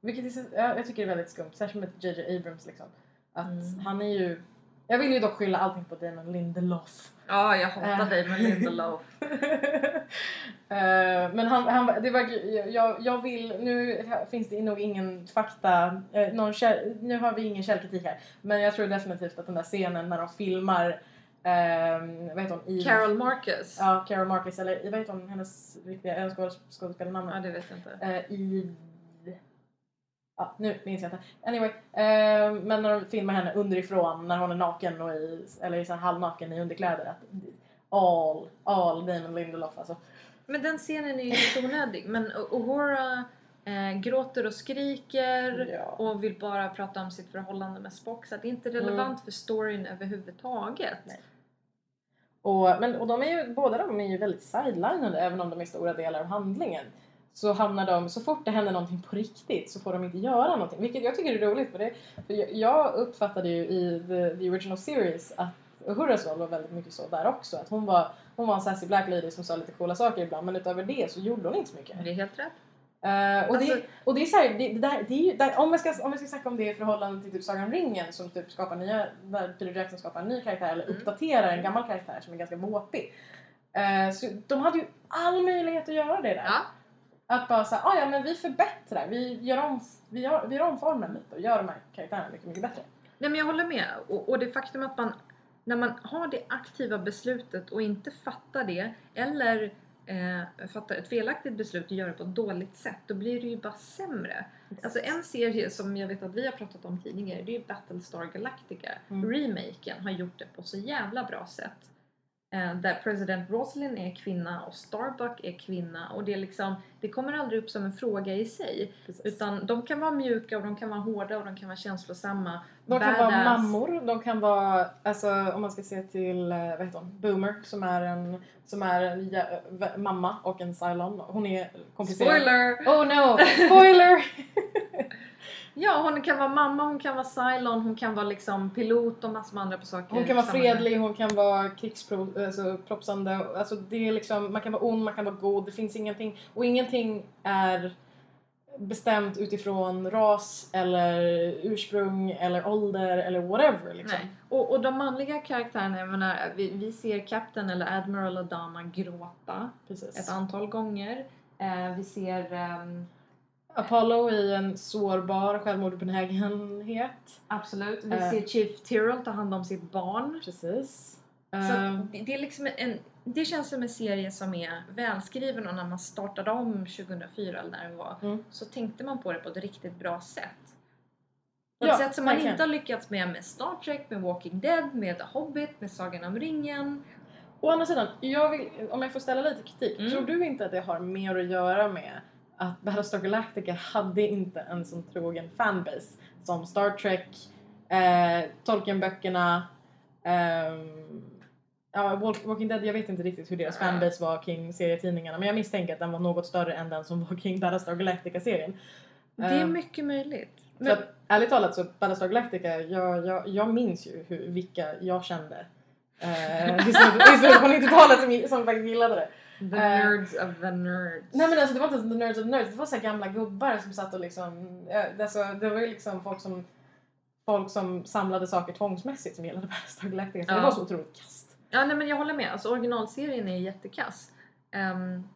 S2: Vilket är, jag tycker är väldigt skumt. Särskilt med JJ Abrams liksom. Att
S1: Mm.
S2: han är ju... Jag vill ju dock skylla allting på Damon Lindelof.
S1: Ja, jag hatar dig med Lindelof.
S2: Eh, men han, han, det var, jag, jag vill, nu finns det nog ingen fakta, eh, någon käll, nu har vi ingen källkritik här. Men jag tror definitivt att den där scenen när de filmar, eh, vad heter hon? Eve-
S1: Carol Marcus.
S2: Ja, Carol Marcus, eller vad heter hon, hennes riktiga skådes- skådespelarnamn?
S1: Ja, det vet jag inte.
S2: I... Ja, nu minns jag inte. Anyway, eh, men när de filmar henne underifrån när hon är naken och i, eller så halvnaken i underkläder. Att all, all Damon Lindelof alltså.
S1: Men den scenen är ju lite onödig. Men Uhura eh, gråter och skriker
S2: Ja.
S1: och vill bara prata om sitt förhållande med Spock. Så att det är inte relevant för storyn överhuvudtaget.
S2: Nej. Och, men, och de är ju, båda de är ju väldigt sidelinade även om de är stora delar av handlingen. Så hamnar de, så fort det händer någonting på riktigt så får de inte göra någonting. Vilket jag tycker är roligt för det. För jag, jag uppfattade ju i the, the original series att Uhuras roll var väldigt mycket så där också. Att hon var, hon var en sassy black lady som sa lite coola saker ibland men utöver det så gjorde hon inte så mycket.
S1: Det är helt rätt.
S2: Eh, och,
S1: Alltså-
S2: det, och det är såhär, det, det, där, det är ju, där, om, vi ska, om vi ska snacka om det i förhållande till typ Sagan om ringen som typ skapar nya, där Peter Jackson skapar en ny karaktär eller
S1: Mm.
S2: uppdaterar en gammal karaktär som är ganska våpig. Eh, så de hade ju all möjlighet att göra det där.
S1: Ja.
S2: Att bara säga, ah, ja men vi förbättrar, vi gör om, vi gör, vi gör om formen lite och gör de här karaktärerna mycket, mycket bättre.
S1: Nej men jag håller med. Och, och det faktum att man när man har det aktiva beslutet och inte fattar det eller eh, fattar ett felaktigt beslut och gör det på ett dåligt sätt då blir det ju bara sämre. Alltså en serie som jag vet att vi har pratat om tidigare det är Battlestar Galactica.
S2: Mm.
S1: Remaken har gjort det på så jävla bra sätt. Eh, där president Roslyn är kvinna och Starbuck är kvinna och det är liksom, det kommer aldrig upp som en fråga i sig.
S2: Precis.
S1: Utan de kan vara mjuka och de kan vara hårda och de kan vara känslosamma.
S2: De kan vara
S1: badass.
S2: mammor, de kan vara, alltså om man ska se till, eh, vad heter hon, Boomer som är en, som är en v- mamma och en Cylon. Hon är komplicerad.
S1: Spoiler!
S2: Oh no! Spoiler!
S1: Ja, hon kan vara mamma, hon kan vara Cylon, hon kan vara liksom pilot och massor med andra saker.
S2: Hon kan vara fredlig, hon kan vara krigspropsande. Alltså det är liksom, man kan vara ond, man kan vara god. Det finns ingenting, och ingenting är bestämt utifrån ras eller ursprung eller ålder eller whatever liksom.
S1: Nej. Och, och de manliga karaktärerna, jag menar, vi, vi ser Captain eller Admiral Adama gråta
S2: Precis.
S1: ett antal gånger. Eh, vi ser ehm,
S2: Apollo i en sårbar självmordsbenägenhet.
S1: absolut, vi
S2: Eh.
S1: ser Chief Tyrrell ta hand om sitt barn.
S2: Precis.
S1: Så
S2: Eh,
S1: det, det är liksom en, det känns som en serie som är välskriven och när man startade om 2004 eller när det var
S2: Mm.
S1: så tänkte man på det på ett riktigt bra sätt. På
S2: Ja,
S1: ett sätt som man
S2: verkligen.
S1: inte har lyckats med med Star Trek, med Walking Dead, med The Hobbit, med Sagan om ringen.
S2: Å andra sidan, jag vill, om jag får ställa lite kritik.
S1: Mm.
S2: Tror du inte att det har mer att göra med att Battlestar Galactica hade inte en sån trogen fanbase som Star Trek, eh, Tolkien-böckerna, ja, Walk- Walking Dead, jag vet inte riktigt hur deras fanbase var kring serietidningarna men jag misstänker att den var något större än den som var kring Battlestar Galactica-serien.
S1: Det är
S2: Ehm,
S1: mycket möjligt. Men,
S2: att, ärligt talat så Battlestar Galactica, jag, jag, jag minns ju hur, vilka jag kände eh, i slutet på 90-talet som, som faktiskt gillade det.
S1: The
S2: eh,
S1: nerds of the nerds.
S2: Nej men alltså det var inte the nerds of the nerds, det var så här gamla gubbar som satt och liksom, eh, alltså, det var ju liksom folk som folk som samlade saker tvångsmässigt som gillade Battlestar Galactica för
S1: Ja.
S2: det var så otroligt kast.
S1: Ja, nej, men jag håller med. Alltså, originalserien är jättekass. Ehm,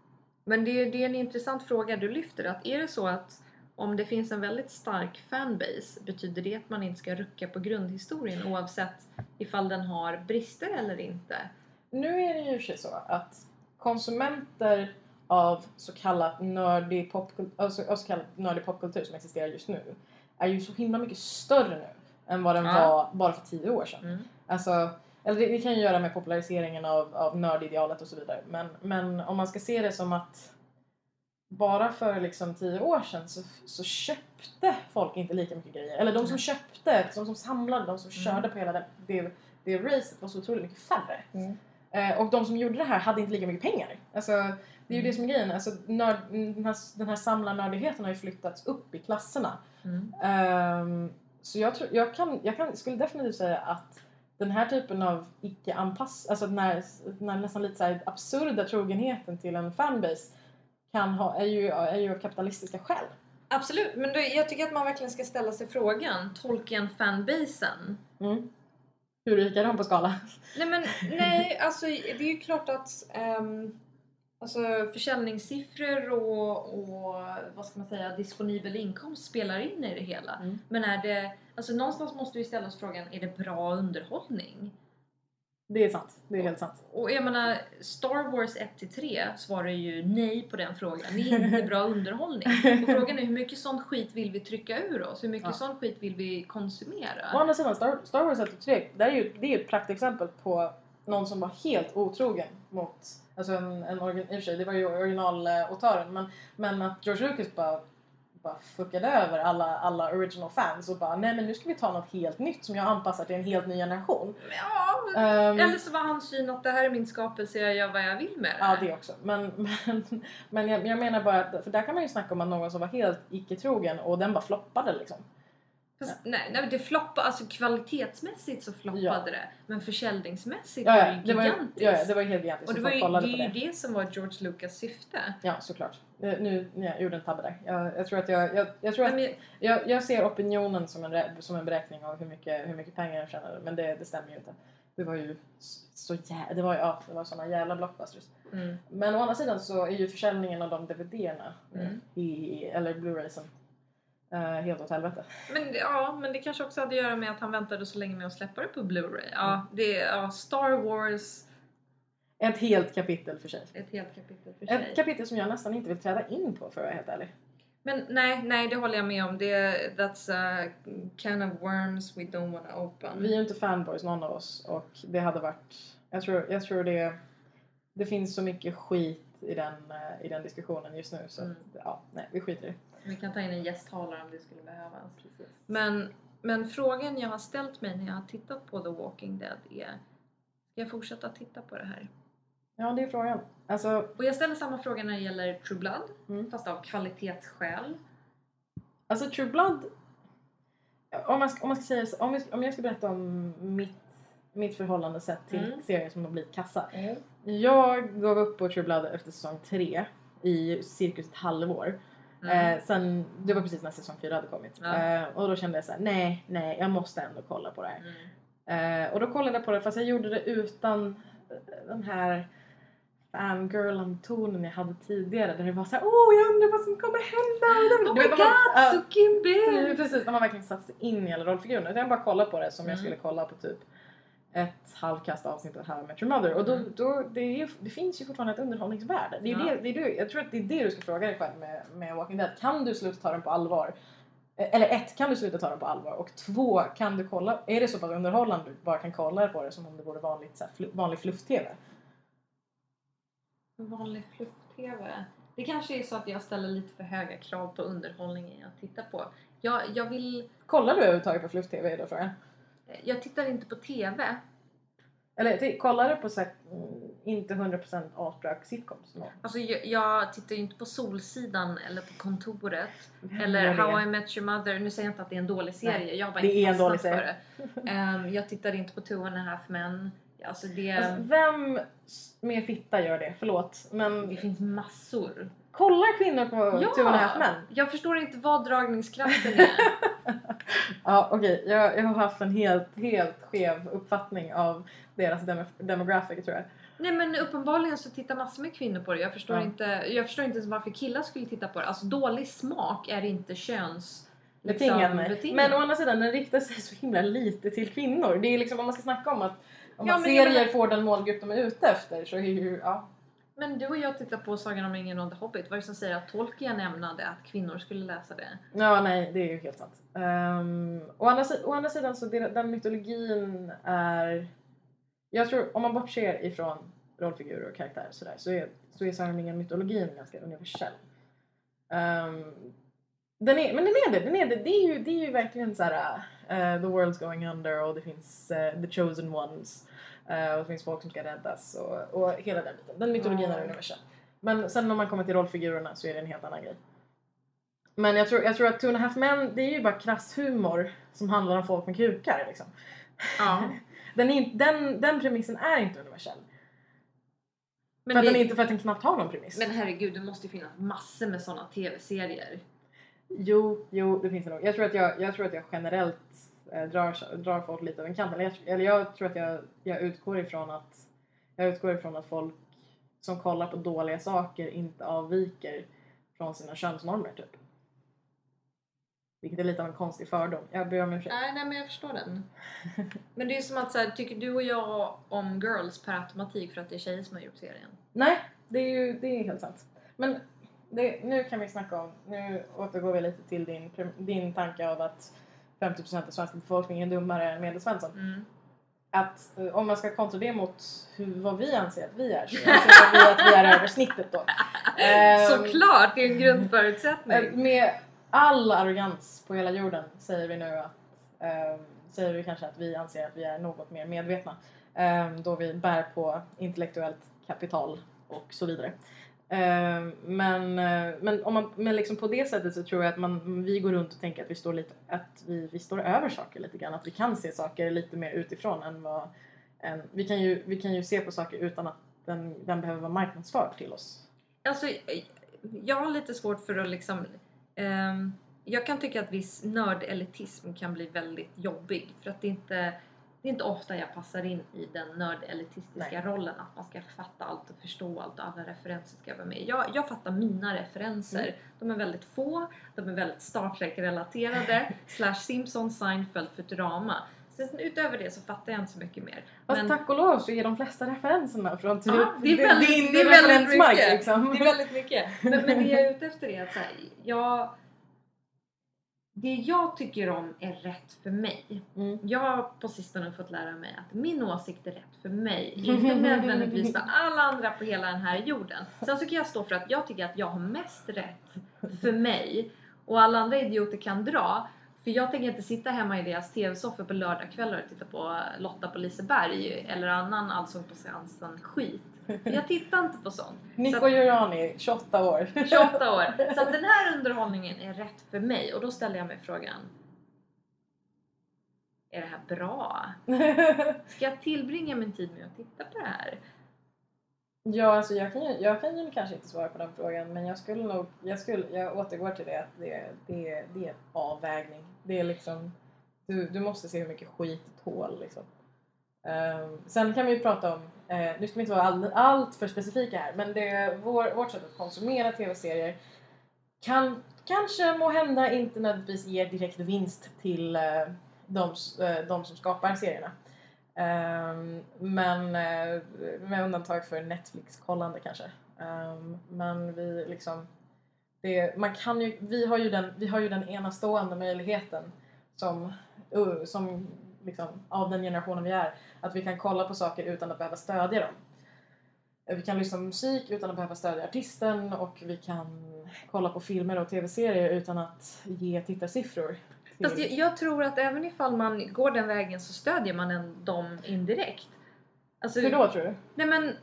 S1: men det är, det är en intressant fråga du lyfter. Att är det så att om det finns en väldigt stark fanbase betyder det att man inte ska rucka på grundhistorien oavsett ifall den har brister eller inte?
S2: Nu är det ju så att konsumenter av så kallat nördig popkultur, alltså, så nördig popkultur som existerar just nu är ju så himla mycket större nu än vad den
S1: Ja.
S2: var bara för tio år sedan.
S1: Mm.
S2: Alltså, eller det, det kan ju göra med populariseringen av, av nördidealet och så vidare. Men, men om man ska se det som att bara för liksom tio år sedan så, så köpte folk inte lika mycket grejer. Eller de som köpte, de som samlade, de som
S1: Mm.
S2: körde på hela det, det, det racet var så otroligt mycket färre.
S1: Mm.
S2: Eh, och de som gjorde det här hade inte lika mycket pengar. Alltså, det är ju det som är grejen. Alltså, nörd, den, här, den här samlarnördigheten har ju flyttats upp i klasserna.
S1: Mm.
S2: Ehm, så jag, tror, jag, kan, jag kan, skulle definitivt säga att den här typen av icke-anpass... Alltså den här, den här nästan lite så absurda trogenheten till en fanbase kan ha, är, ju, är ju kapitalistiska skäl.
S1: Absolut, men då, jag tycker att man verkligen ska ställa sig frågan, Tolkien-fanbasen.
S2: Mm. Hur rika är de på skala?
S1: Nej men nej, alltså det är ju klart att um, alltså, försäljningssiffror och, och vad ska man säga, disponibel inkomst spelar in i det hela.
S2: Mm.
S1: Men är det, alltså någonstans måste vi ställa oss frågan, är det bra underhållning?
S2: Det är sant. Det är helt sant.
S1: Och jag menar, Star Wars 1-3 svarar ju nej på den frågan. Det är inte bra underhållning. Och frågan är hur mycket sån skit vill vi trycka ur oss? Hur mycket
S2: Ja.
S1: sån skit vill vi
S2: Å
S1: konsumera?
S2: andra sidan, Star, Star Wars 1 och 3, det är ju det är ett praktexempel på någon som var helt otrogen mot, alltså en, en origin, i och för sig, det var ju originalautören, men, men att George Lucas bara, bara fuckade över alla, alla original fans och bara nej men nu ska vi ta något helt nytt som jag anpassar till en helt ny generation.
S1: Ja,
S2: Ehm,
S1: eller så var hans syn att det här är min skapelse, jag gör vad jag vill med det.
S2: Ja, det också. Men, men, men jag, jag menar bara att, för där kan man ju snacka om att någon som var helt icke-trogen och den bara floppade liksom.
S1: Fast, nej, nej, det floppade, alltså kvalitetsmässigt så floppade
S2: Ja.
S1: det. Men försäljningsmässigt
S2: Ja,
S1: var
S2: ja,
S1: det
S2: det var, ju-
S1: gigantiskt.
S2: ja, ja, det var helt gigantiskt.
S1: och det var ju, det är ju det som var George Lucas syfte.
S2: Ja, såklart. Eh, Nu, nu jag gjorde en tabbe där. Jag, jag tror att jag, jag, jag tror att
S1: Nej,
S2: jag, jag ser opinionen som en, som en beräkning av hur mycket, hur mycket pengar jag tjänade. Men det, det stämmer ju inte. Det var ju så jä- det var, ju- ja, det var såna jävla blockbusters.
S1: mm.
S2: Men å andra sidan så är ju försäljningen av de DVD-erna
S1: Mm.
S2: i, eller Blu-raysen eh, helt åt helvete.
S1: Men, ja, men det kanske också hade att göra med att han väntade så länge med att släppa det på Blu-ray. Ja,
S2: Mm.
S1: det är ja, Star Wars,
S2: Ett helt kapitel för sig.
S1: ett helt kapitel för sig.
S2: Ett kapitel som jag nästan inte vill träda in på för att vara helt ärlig.
S1: Men nej, nej, det håller jag med om. Det, that's a can of worms we don't wanna open.
S2: Vi är ju inte fanboys någon av oss och det hade varit Jag tror, jag tror det, det finns så mycket skit i den, eh, i den diskussionen just nu så
S1: Mm.
S2: att, ja, nej, vi skiter i det.
S1: Vi kan ta in en gästtalare om det skulle behövas. Men, men frågan jag har ställt mig när jag har tittat på The Walking Dead är Ska jag fortsätta titta på det här?
S2: Ja, det är frågan. Alltså,
S1: Och jag ställer samma fråga när det gäller True Blood,
S2: Mm.
S1: fast av kvalitetsskäl.
S2: alltså True Blood, om man ska, om man ska säga om, jag, om jag ska berätta om mitt, mitt förhållande sett till
S1: Mm.
S2: serier som har blivit kassa. Jag gav upp på True Blood efter säsong tre i cirkus ett halvår.
S1: Mm.
S2: Eh, sen, det var precis när säsong fyra hade kommit. Eh, och då kände jag så här: nej, nej, jag måste ändå kolla på det här.
S1: Mm.
S2: Eh, och då kollade jag på det fast jag gjorde det utan den här fangirl-tonen jag hade tidigare där det var såhär åh jag undrar vad som kommer hända.
S1: Oh my god,
S2: man- ja,
S1: Sukimbe!
S2: Precis, när man verkligen satt sig in i alla rollfigurerna. Utan Jag bara kollade på det som jag
S1: Mm.
S2: skulle kolla på typ ett halvkast avsnitt av How I Met Your Mother. Och då,
S1: Mm.
S2: då, det, är det finns ju fortfarande ett underhållningsvärde. Det är
S1: Ja.
S2: det, det är det, jag tror att det är det du ska fråga dig själv med, med Walking Dead. Kan du sluta ta den på allvar? Eh, Eller ett, kan du sluta ta den på allvar? Och två, kan du kolla, är det så pass underhållande du bara kan kolla på det som om det vore vanligt, så här, flu, vanlig fluff-tv?
S1: Vanlig fluff-tv. Det kanske är så att jag ställer lite för höga krav på underhållningen jag tittar på. Jag, jag vill...
S2: Kollar du överhuvudtaget på fluff-tv är då frågan?
S1: Jag tittar inte på TV.
S2: Eller kollar du på så här, mm, inte 100% artrak sitcoms? No.
S1: Alltså jag, jag tittar ju inte på Solsidan eller på Kontoret. Eller? How I Met Your Mother. Nu säger jag inte att det är en dålig serie.
S2: Nej,
S1: jag har bara
S2: det
S1: inte
S2: är en dålig
S1: fastnat för det. Ehm, jag tittar inte på Two and a half men. Alltså det,
S2: Alltså, vem med fitta gör det? Förlåt. Men
S1: det finns massor.
S2: kollar kvinnor på
S1: Ja!
S2: Two and a half men?
S1: Jag förstår inte vad dragningskraften är.
S2: Ja okej, jag, jag har haft en helt, helt skev uppfattning av deras demo, demographic tror jag.
S1: Nej men uppenbarligen så tittar massor med kvinnor på det. Jag förstår,
S2: Ja.
S1: inte, jag förstår inte ens varför killar skulle titta på det. Alltså dålig smak är inte köns... Liksom.
S2: Men å andra sidan den riktar sig så himla lite till kvinnor. Det är liksom om man ska snacka om att om
S1: Ja, men
S2: serier
S1: menar-
S2: får den målgrupp de är ute efter så är ju ja.
S1: Men du och jag tittar på Sagan om ringen och The Hobbit. Vad är det som säger att Tolkien ämnade att kvinnor skulle läsa det?
S2: Ja, nej, det är ju helt sant. Um, å, andra, å andra sidan så den, den mytologin är... Jag tror om man bortser ifrån rollfigurer och karaktärer sådär, så är, så är Sagan om ringen-mytologin ganska universell. Um, den är, men den är det, den är det. Det är ju, det är ju verkligen såhär uh, eh, the world's going under och det finns uh, the chosen ones eh, och det finns folk som ska räddas och, och hela den biten. Den mytologin är
S1: Mm.
S2: universell. Men sen när man kommer till rollfigurerna så är det en helt annan grej. Men jag tror, jag tror att Two and a half men det är ju bara krass humor som handlar om folk med kukar liksom.
S1: Ja.
S2: Den, är, den, den premissen är inte universell.
S1: Men,
S2: för, att
S1: det,
S2: den är inte, för att den knappt har någon premiss.
S1: men herregud, det måste ju finnas massor med sådana tv-serier.
S2: Jo, jo det finns det nog. Jag tror att jag, jag, tror att jag generellt eh, drar, drar folk lite över en kant. Eller jag, eller jag tror att jag, jag utgår ifrån att jag utgår ifrån att folk som kollar på dåliga saker inte avviker från sina könsnormer typ. Vilket är lite av en konstig fördom. Jag ber om ursäkt.
S1: Nej, nej men jag förstår den. Men det är som att så här, tycker du och jag om Girls per automatik för att det är tjejer som har gjort serien?
S2: Nej, det är ju det är helt sant. Men det, nu kan vi snacka om, nu återgår vi lite till din, din tanke av att 50% av svenska befolkningen är dummare än medelsvensson.
S1: Mm.
S2: Att eh, om man ska kontra det mot hur, vad vi anser att vi är så anser vi att vi är över snittet då. Ehm,
S1: Såklart, det är en grundförutsättning.
S2: eh, Med all arrogans på hela jorden säger vi nu att ehm, säger vi kanske att vi anser att vi är något mer medvetna. ehm, då vi bär på intellektuellt kapital och så vidare. Eh, men, eh, men, om man, men liksom på det sättet så tror jag att man, vi går runt och tänker att vi står lite att vi, vi står över saker lite grann. Att vi kan se saker lite mer utifrån än vad än, vi, kan ju, vi kan ju se på saker utan att den, den behöver vara marknadsförd till oss.
S1: Alltså, jag har lite svårt för att liksom... Um, jag kan tycka att viss nördelitism kan bli väldigt jobbig. För att det inte, det är inte ofta jag passar in i den nördelitistiska
S2: Nej.
S1: rollen. Att man ska fatta allt och förstå allt och alla referenser ska vara med. Jag, jag fattar mina referenser.
S2: Mm.
S1: De är väldigt få. De är väldigt Star Trek-relaterade. slash Simpson, Seinfeld, Futurama. Sen utöver det så fattar jag inte så mycket mer.
S2: Fast
S1: Men-
S2: tack och lov så är de flesta referenserna från typ
S1: Ja, det är väldigt,
S2: din
S1: det är väldigt mycket.
S2: liksom.
S1: Det är väldigt mycket. Men, men det jag är ute efter är att så här, jag, det jag tycker om är rätt för mig.
S2: Mm.
S1: Jag har på sistone fått lära mig att min åsikt är rätt för mig. Inte nödvändigtvis för alla andra på hela den här jorden. Sen så kan jag stå för att jag tycker att jag har mest rätt för mig. Och alla andra idioter kan dra. För jag tänker inte sitta hemma i deras tv-soffor på lördagskvällar och titta på Lotta på Liseberg eller annan Allsång på Skansen skit. Jag tittar inte på sånt.
S2: Nico Jurani, 28 år.
S1: 28 år. Så att den här underhållningen är rätt för mig och då ställer jag mig frågan. Är det här bra? Ska jag tillbringa min tid med att titta på det här?
S2: Ja, alltså jag kan, ju, jag kan ju kanske inte svara på den frågan men jag skulle nog, jag, skulle, jag återgår till det att det, det, det är en avvägning. Det är liksom, du, du måste se hur mycket skit du tål liksom. Ehm, sen kan vi ju prata om, Eh, nu ska vi inte vara all, allt för specifika här, men det, vår, vårt sätt att konsumera tv-serier kan kanske må hända inte nödvändigtvis ger direkt vinst till eh, de, eh, de som skapar serierna. Um, men uh, med undantag för Netflix-kollande kanske. Um, men vi liksom det, man kan ju, vi, har ju den, vi har ju den enastående möjligheten som, uh, som liksom, av den generationen vi är att vi kan kolla på saker utan att behöva stödja dem. Eh, Vi kan lyssna på musik utan att behöva stödja artisten och vi kan kolla på filmer och tv-serier utan att ge tittarsiffror. till-
S1: Fast jag, jag tror att även ifall man går den vägen så stödjer man en, dem indirekt. Alltså,
S2: Hur då tror du?
S1: Nej men,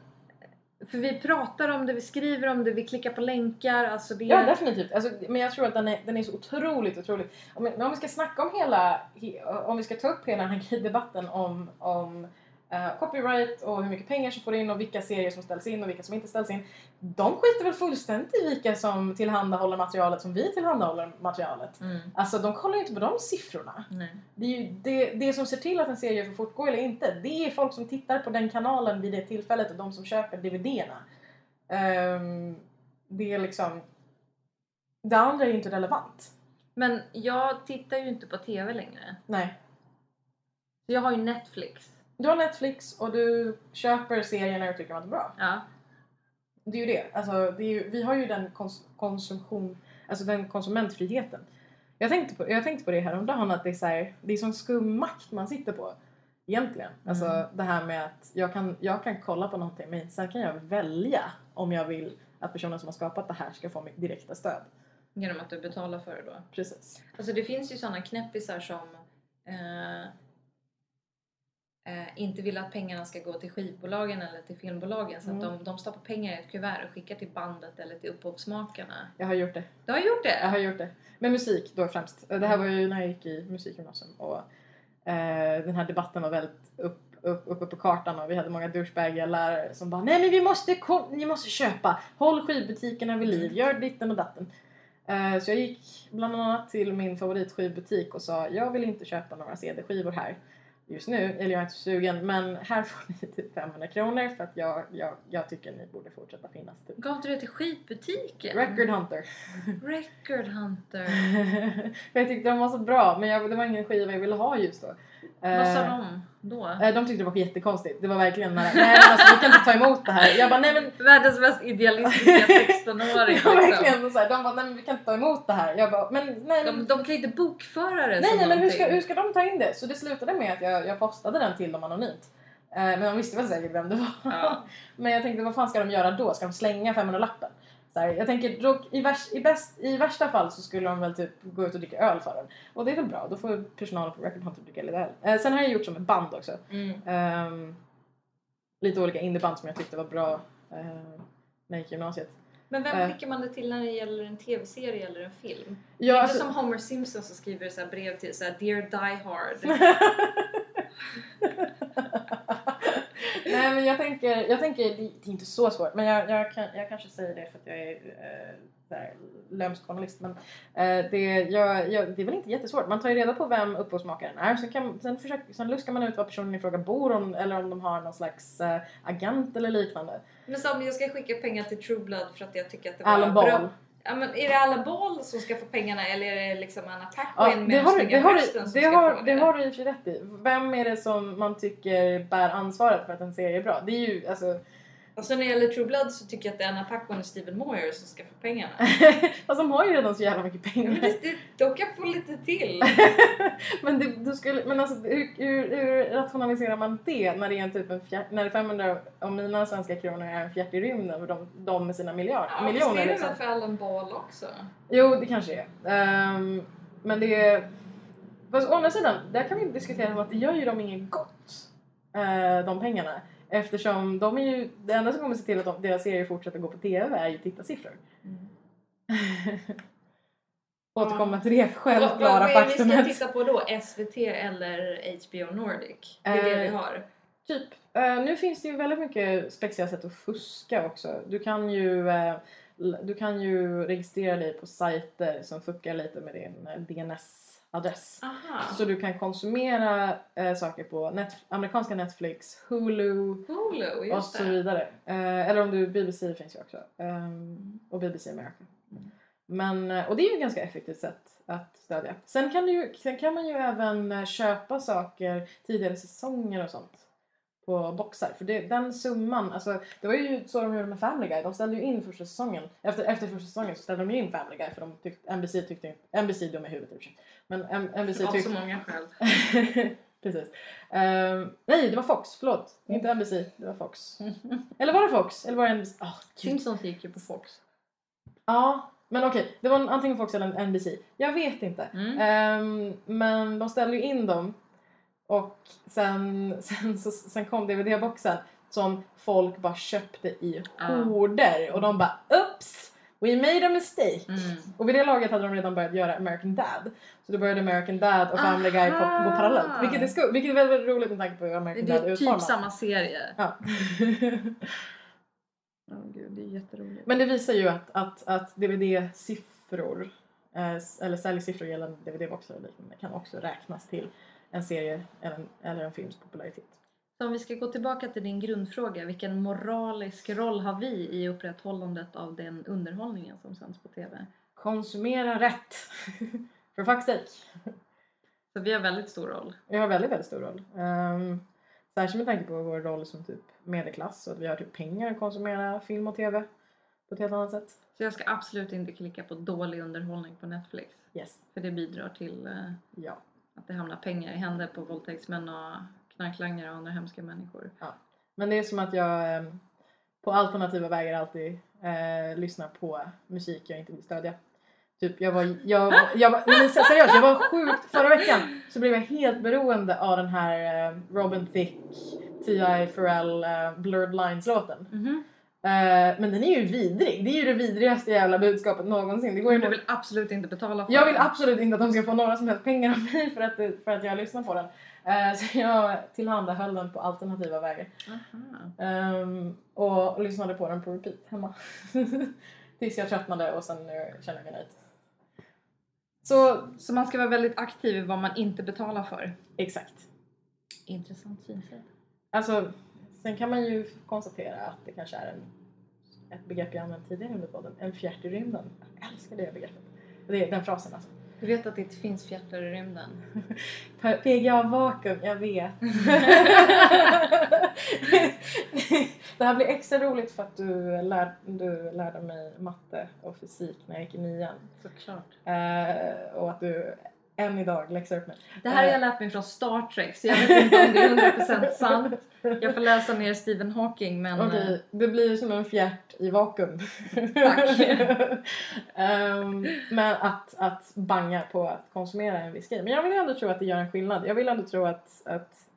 S1: för vi pratar om det, vi skriver om det, vi klickar på länkar. Alltså det
S2: Ja definitivt. Alltså, men jag tror att den är, den är så otroligt, otroligt... Om, vi- men om vi ska snacka om hela... he- Om vi ska ta upp hela den här debatten om, om eh, copyright och hur mycket pengar som får in och vilka serier som ställs in och vilka som inte ställs in. De skiter väl fullständigt i vilka som tillhandahåller materialet som vi tillhandahåller materialet.
S1: Mm,
S2: Alltså de kollar ju inte på de siffrorna.
S1: nej.
S2: Det, är ju det, det som ser till att en serie får fortgå eller inte, det är folk som tittar på den kanalen vid det tillfället och de som köper DVDerna. Ehm, det är liksom... Det andra är ju inte relevant.
S1: Men jag tittar ju inte på TV längre.
S2: Nej.
S1: Jag har ju Netflix.
S2: Du har Netflix och du köper serier när du tycker att det är bra.
S1: Ja.
S2: Det är ju det. Alltså, det är ju, vi har ju den kons- konsumtion, alltså den konsumentfriheten. Jag tänkte på, jag tänkte på det häromdagen att det är, så här, det är sån skum makt man sitter på. Egentligen. Alltså
S1: Mm.
S2: det här med att jag kan, jag kan kolla på någonting men sen kan jag välja om jag vill att personen som har skapat det här ska få mitt direkta stöd.
S1: Genom att du betalar för det då.
S2: Precis.
S1: Alltså det finns ju sådana knäppisar som eh, eh, inte vill att pengarna ska gå till skivbolagen eller till filmbolagen. Så att
S2: Mm.
S1: de, de stoppar pengar i ett kuvert och skickar till bandet eller till upphovsmakarna.
S2: Jag har gjort det.
S1: Du har gjort det?
S2: Jag har gjort det. Med musik då främst. Det här var ju när jag gick i musikgymnasium och eh, den här debatten var väldigt upp, upp, uppe på kartan och vi hade många douchebagiga lärare som bara Nej men vi måste, ni måste köpa! Håll skivbutikerna vid liv, gör ditten och datten. Eh, så jag gick bland annat till min favoritskivbutik och sa jag vill inte köpa några CD-skivor här just nu, eller jag är inte sugen men här får ni typ 500 kronor för att jag, jag, jag tycker ni borde fortsätta finnas. Typ.
S1: Gav du det till skitbutiken?
S2: Record Hunter.
S1: Record Hunter.
S2: Jag tyckte de var så bra men jag, det var ingen skiva jag ville ha just då.
S1: Vad sa
S2: Eh,
S1: de då?
S2: eh, De tyckte det var jättekonstigt. Det var verkligen. Nej men alltså vi kan inte ta emot det här. Jag bara nej men
S1: Världens mest idealistiska 16-åring
S2: det var
S1: liksom.
S2: verkligen så här, de bara nej men vi kan inte ta emot det här. Jag bara men nej
S1: De, de kan inte bokföra det
S2: nej, nej men hur ska, hur ska de ta in det? Så det slutade med att jag, jag postade den till dem anonymt. Eh, Men de visste väl säkert vem det var.
S1: Ja.
S2: Men jag tänkte vad fan ska de göra då? Ska de slänga 500-lappen? Så här, jag tänker då, i, värst, i, bäst, i värsta fall så skulle de väl typ gå ut och dricka öl för den. Och det är väl bra, då får personalen på Record Hunter dricka lite öl. Eh, sen har jag gjort som ett band också.
S1: Mm.
S2: Ehm, lite olika indieband som jag tyckte var bra uh, när jag gick i gymnasiet.
S1: Men vem
S2: Eh.
S1: skickar man det till när det gäller en tv-serie eller en film?
S2: Ja,
S1: inte
S2: alltså-
S1: som Homer Simpson som skriver så här brev till så här, Dear Die Hard.
S2: Nej men jag tänker, jag tänker det, det är inte så svårt men jag, jag, kan, jag kanske säger det för att jag är här, lömsk journalist men eh, det, jag, jag, det är väl inte jättesvårt. Man tar ju reda på vem upphovsmakaren är sen, kan, sen, försöker, sen luskar man ut var personen i fråga bor om, eller om de har någon slags eh, agent eller liknande.
S1: Men så om jag ska skicka pengar till True Blood för att jag tycker att det var
S2: Alan
S1: bra.
S2: Ball.
S1: Ja, men är det Alan Ball som ska få pengarna eller är det liksom Anna
S2: Ja,
S1: Paquin
S2: det
S1: med
S2: har, du,
S1: snygga
S2: det, har,
S1: brösten
S2: du,
S1: som
S2: det,
S1: ska
S2: har,
S1: få
S2: det har du i och för sig rätt i. Vem är det som man tycker bär ansvaret för att en serie är bra? Det är ju alltså...
S1: Alltså när det gäller True Blood så tycker jag att det är Anna Paquin och Steven Moyer som ska få pengarna.
S2: Fast de har ju redan så jävla mycket
S1: Men
S2: pengar.
S1: det, det, de kan få lite till.
S2: men, det, du skulle, men alltså hur, hur, hur rationaliserar man det när det är en typ en fjär, när det är 500 av mina svenska kronor är en fjärt i rymden för de, de med sina miljard,
S1: Ja,
S2: miljoner
S1: det är
S2: liksom.
S1: väl för Alan Ball också?
S2: Jo, det kanske är. Ehm, men det är... Fast å andra sidan, där kan vi diskutera om att det gör ju dem inget gott. eh, de pengarna. Eftersom de är ju, det enda som kommer se till att de, deras serier fortsätter gå på TV är ju tittarsiffror. Återkomma till det självklara
S1: vad är det vi ska
S2: faktumet.
S1: titta på då? SVT eller HBO Nordic? Det är det vi
S2: Eh,
S1: har.
S2: Typ. Eh, nu finns det ju väldigt mycket spexiga sätt att fuska också. Du kan ju, eh, du kan ju registrera dig på sajter som fuckar lite med din eh, DNS-adress.
S1: Aha.
S2: Så du kan konsumera eh, saker på net, amerikanska Netflix, Hulu
S1: Hulu,
S2: och så vidare. Eh, eller om du, BBC finns ju också. Ehm, och BBC America. Men, eh, och det är ju ett ganska effektivt sätt att stödja. Sen kan, du sen kan man ju även eh, köpa saker, tidigare säsonger och sånt på boxar. För det, den summan, alltså det var ju så de gjorde med Family Guy. De ställde ju in första säsongen, efter, efter första säsongen så ställde de ju in Family Guy för de tyckte, NBC tyckte NBC dum i huvudet i. Men M- NBC
S1: Av så
S2: tyckte...
S1: många skäl.
S2: Precis. Ehm, nej, det var Fox, förlåt. Inte NBC, det var Fox. Eller var det Fox? Eller var det NBC? Ah, gud.
S1: Simpsons gick ju på Fox.
S2: Ja, men okej. Det var antingen Fox eller NBC. Jag vet inte.
S1: Mm.
S2: Ehm, men de ställde ju in dem och sen, sen, så, sen kom DVD-boxen som folk bara köpte i horder och de bara Oops! We made a mistake!
S1: Mm.
S2: Och vid det laget hade de redan börjat göra American Dad. Så då började American Dad och Family Guy på, gå parallellt. Vilket är, sku- vilket är väldigt, väldigt roligt med tanke på hur
S1: Det
S2: American Dad är
S1: är
S2: utformad.
S1: typ samma serie.
S2: Ja.
S1: Åh gud, det är jätteroligt.
S2: Men det visar ju att, att, att DVD-siffror eh, eller säljsiffror gällande DVD-boxar och liknande kan också räknas till en serie eller en, eller en films popularitet.
S1: Så om vi ska gå tillbaka till din grundfråga, vilken moralisk roll har vi i upprätthållandet av den underhållningen som sänds på TV?
S2: Konsumera rätt! For fuck's sake!
S1: Så vi har väldigt stor roll.
S2: Vi har väldigt, väldigt stor roll. Um, särskilt med tanke på vår roll som typ medelklass och att vi har typ pengar att konsumera film och TV på ett helt annat sätt.
S1: Så jag ska absolut inte klicka på dålig underhållning på Netflix.
S2: Yes.
S1: För det bidrar till eh,
S2: Ja.
S1: Att det hamnar pengar i händer på våldtäktsmän och knarklangare och andra hemska människor.
S2: Men det är som att jag eh, på alternativa vägar alltid eh, lyssnar på musik jag inte vill stödja. Typ jag var, jag, jag var, men seriöst, jag var sjukt, förra veckan så blev jag helt beroende av den här eh, Robin Thicke, T.I. Pharrell, eh, Blurred Lines låten.
S1: Mhm.
S2: Eh, men den är ju vidrig, det är ju det vidrigaste jävla budskapet någonsin. Det går
S1: Men du vill absolut inte betala för
S2: jag vill
S1: den.
S2: absolut inte att de ska få några som helst pengar av mig för att, för att jag lyssnar på den. Eh, så jag tillhandahöll den på alternativa vägar. Och, och lyssnade på den på repeat hemma. Tills jag tröttnade och sen nu känner jag mig nöjd. Så
S1: Så man ska vara väldigt aktiv i vad man inte betalar för.
S2: exakt.
S1: Intressant synsätt.
S2: Alltså, sen kan man ju konstatera att det kanske är en, ett begrepp jag använt tidigare under podden. En fjärt i rymden. Jag älskar det begreppet. Det är den frasen alltså.
S1: Du vet att det inte finns fjärtar i rymden?
S2: PGA vakuum, jag vet. det här blir extra roligt för att du, lär, du lärde mig matte och fysik när jag gick i nian.
S1: Såklart.
S2: Eh, och att du än idag läxar upp mig.
S1: Det här har jag lärt mig från Star Trek så jag vet inte om det är 100% sant. Jag får läsa mer Stephen Hawking men...
S2: Okej,
S1: eh,
S2: det blir som en fjärt i vakuum.
S1: Tack.
S2: Ehm, men att, att banga på att konsumera en viss grej. Men jag vill ändå tro att det gör en skillnad. Jag vill ändå tro att, att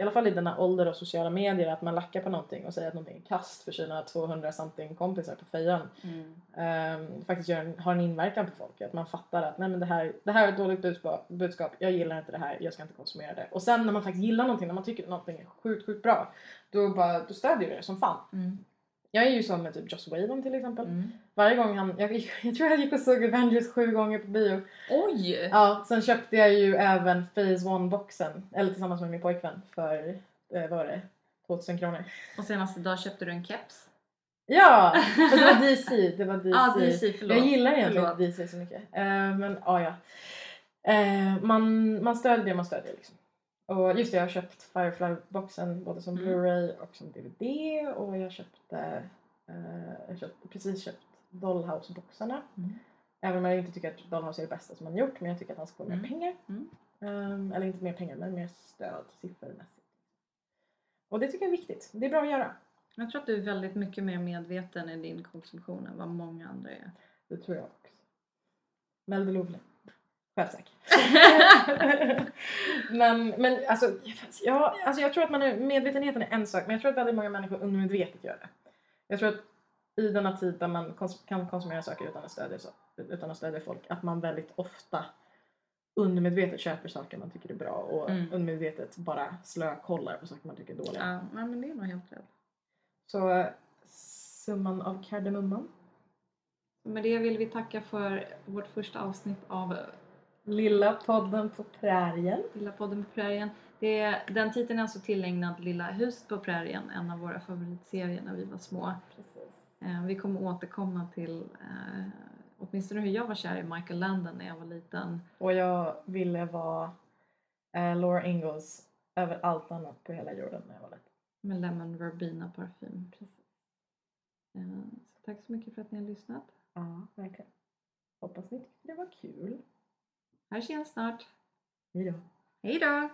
S2: i alla fall i denna ålder och sociala medier att man lackar på någonting och säger att någonting är kast för sina 200 something kompisar på fejan.
S1: Mm.
S2: ehm, faktiskt en, har en inverkan på folk. Att man fattar att nej men det här, det här är ett dåligt budskap, budskap, jag gillar inte det här, jag ska inte konsumera det. Och sen när man faktiskt gillar någonting, när man tycker att någonting är sjukt, sjukt bra, då, bara, då stödjer du det som fan.
S1: Mm.
S2: Jag är ju som med typ Joss Whedon till exempel.
S1: Mm.
S2: Varje gång han, jag, jag tror jag gick och såg Avengers sju gånger på bio.
S1: Oj!
S2: Ja, sen köpte jag ju även Phase One-boxen, eller tillsammans med min pojkvän för, eh, vad var det, 2000 kronor.
S1: Och senaste dag köpte du en keps.
S2: Ja! Fast det var DC, det var DC.
S1: Ah, DC, förlåt.
S2: Jag gillar egentligen
S1: Förlåt.
S2: DC så mycket. Eh, men ah, ja, Eh, man, man stödjer det man stödjer liksom. Och just det, jag har köpt Firefly-boxen både som
S1: Mm.
S2: Blu-ray och som DVD och jag köpte, eh, jag köpte precis köpt Dollhouse-boxarna.
S1: Mm.
S2: Även om jag inte tycker att Dollhouse är det bästa som man gjort men jag tycker att han ska få mer
S1: Mm.
S2: pengar. Ehm, eller inte mer pengar men mer stöd siffermässigt. Och det tycker jag är viktigt. Det är bra att göra.
S1: Jag tror att du är väldigt mycket mer medveten i din konsumtion än vad många andra är.
S2: Det tror jag också. Melde Lovely. Självsäker. men, men alltså, ja, alltså jag tror att man är, medvetenheten är en sak men jag tror att väldigt många människor undermedvetet gör det. Jag tror att i denna tid där man kons- kan konsumera saker utan att, stödja, utan att stödja folk att man väldigt ofta undermedvetet köper saker man tycker är bra och
S1: Mm.
S2: undermedvetet bara slökollar på saker man tycker är dåliga.
S1: Ja, men det är nog helt rätt.
S2: Så summan av kardemumman.
S1: Med det vill vi tacka för vårt första avsnitt av
S2: Lilla podden på prärien.
S1: Lilla podden på prärien. Det är, den titeln är alltså tillägnad Lilla huset på prärien, en av våra favoritserier när vi var små.
S2: Precis.
S1: Eh, vi kommer återkomma till eh, åtminstone hur jag var kär i Michael Landon när jag var liten.
S2: Och jag ville vara eh, Laura Ingalls över allt annat på hela jorden när jag var liten.
S1: Med Lemon Verbena parfym. Eh, så tack så mycket för att ni har lyssnat.
S2: Ja, verkligen. Hoppas ni tyckte det var kul.
S1: Här ses snart.
S2: Hejdå.
S1: Hej då!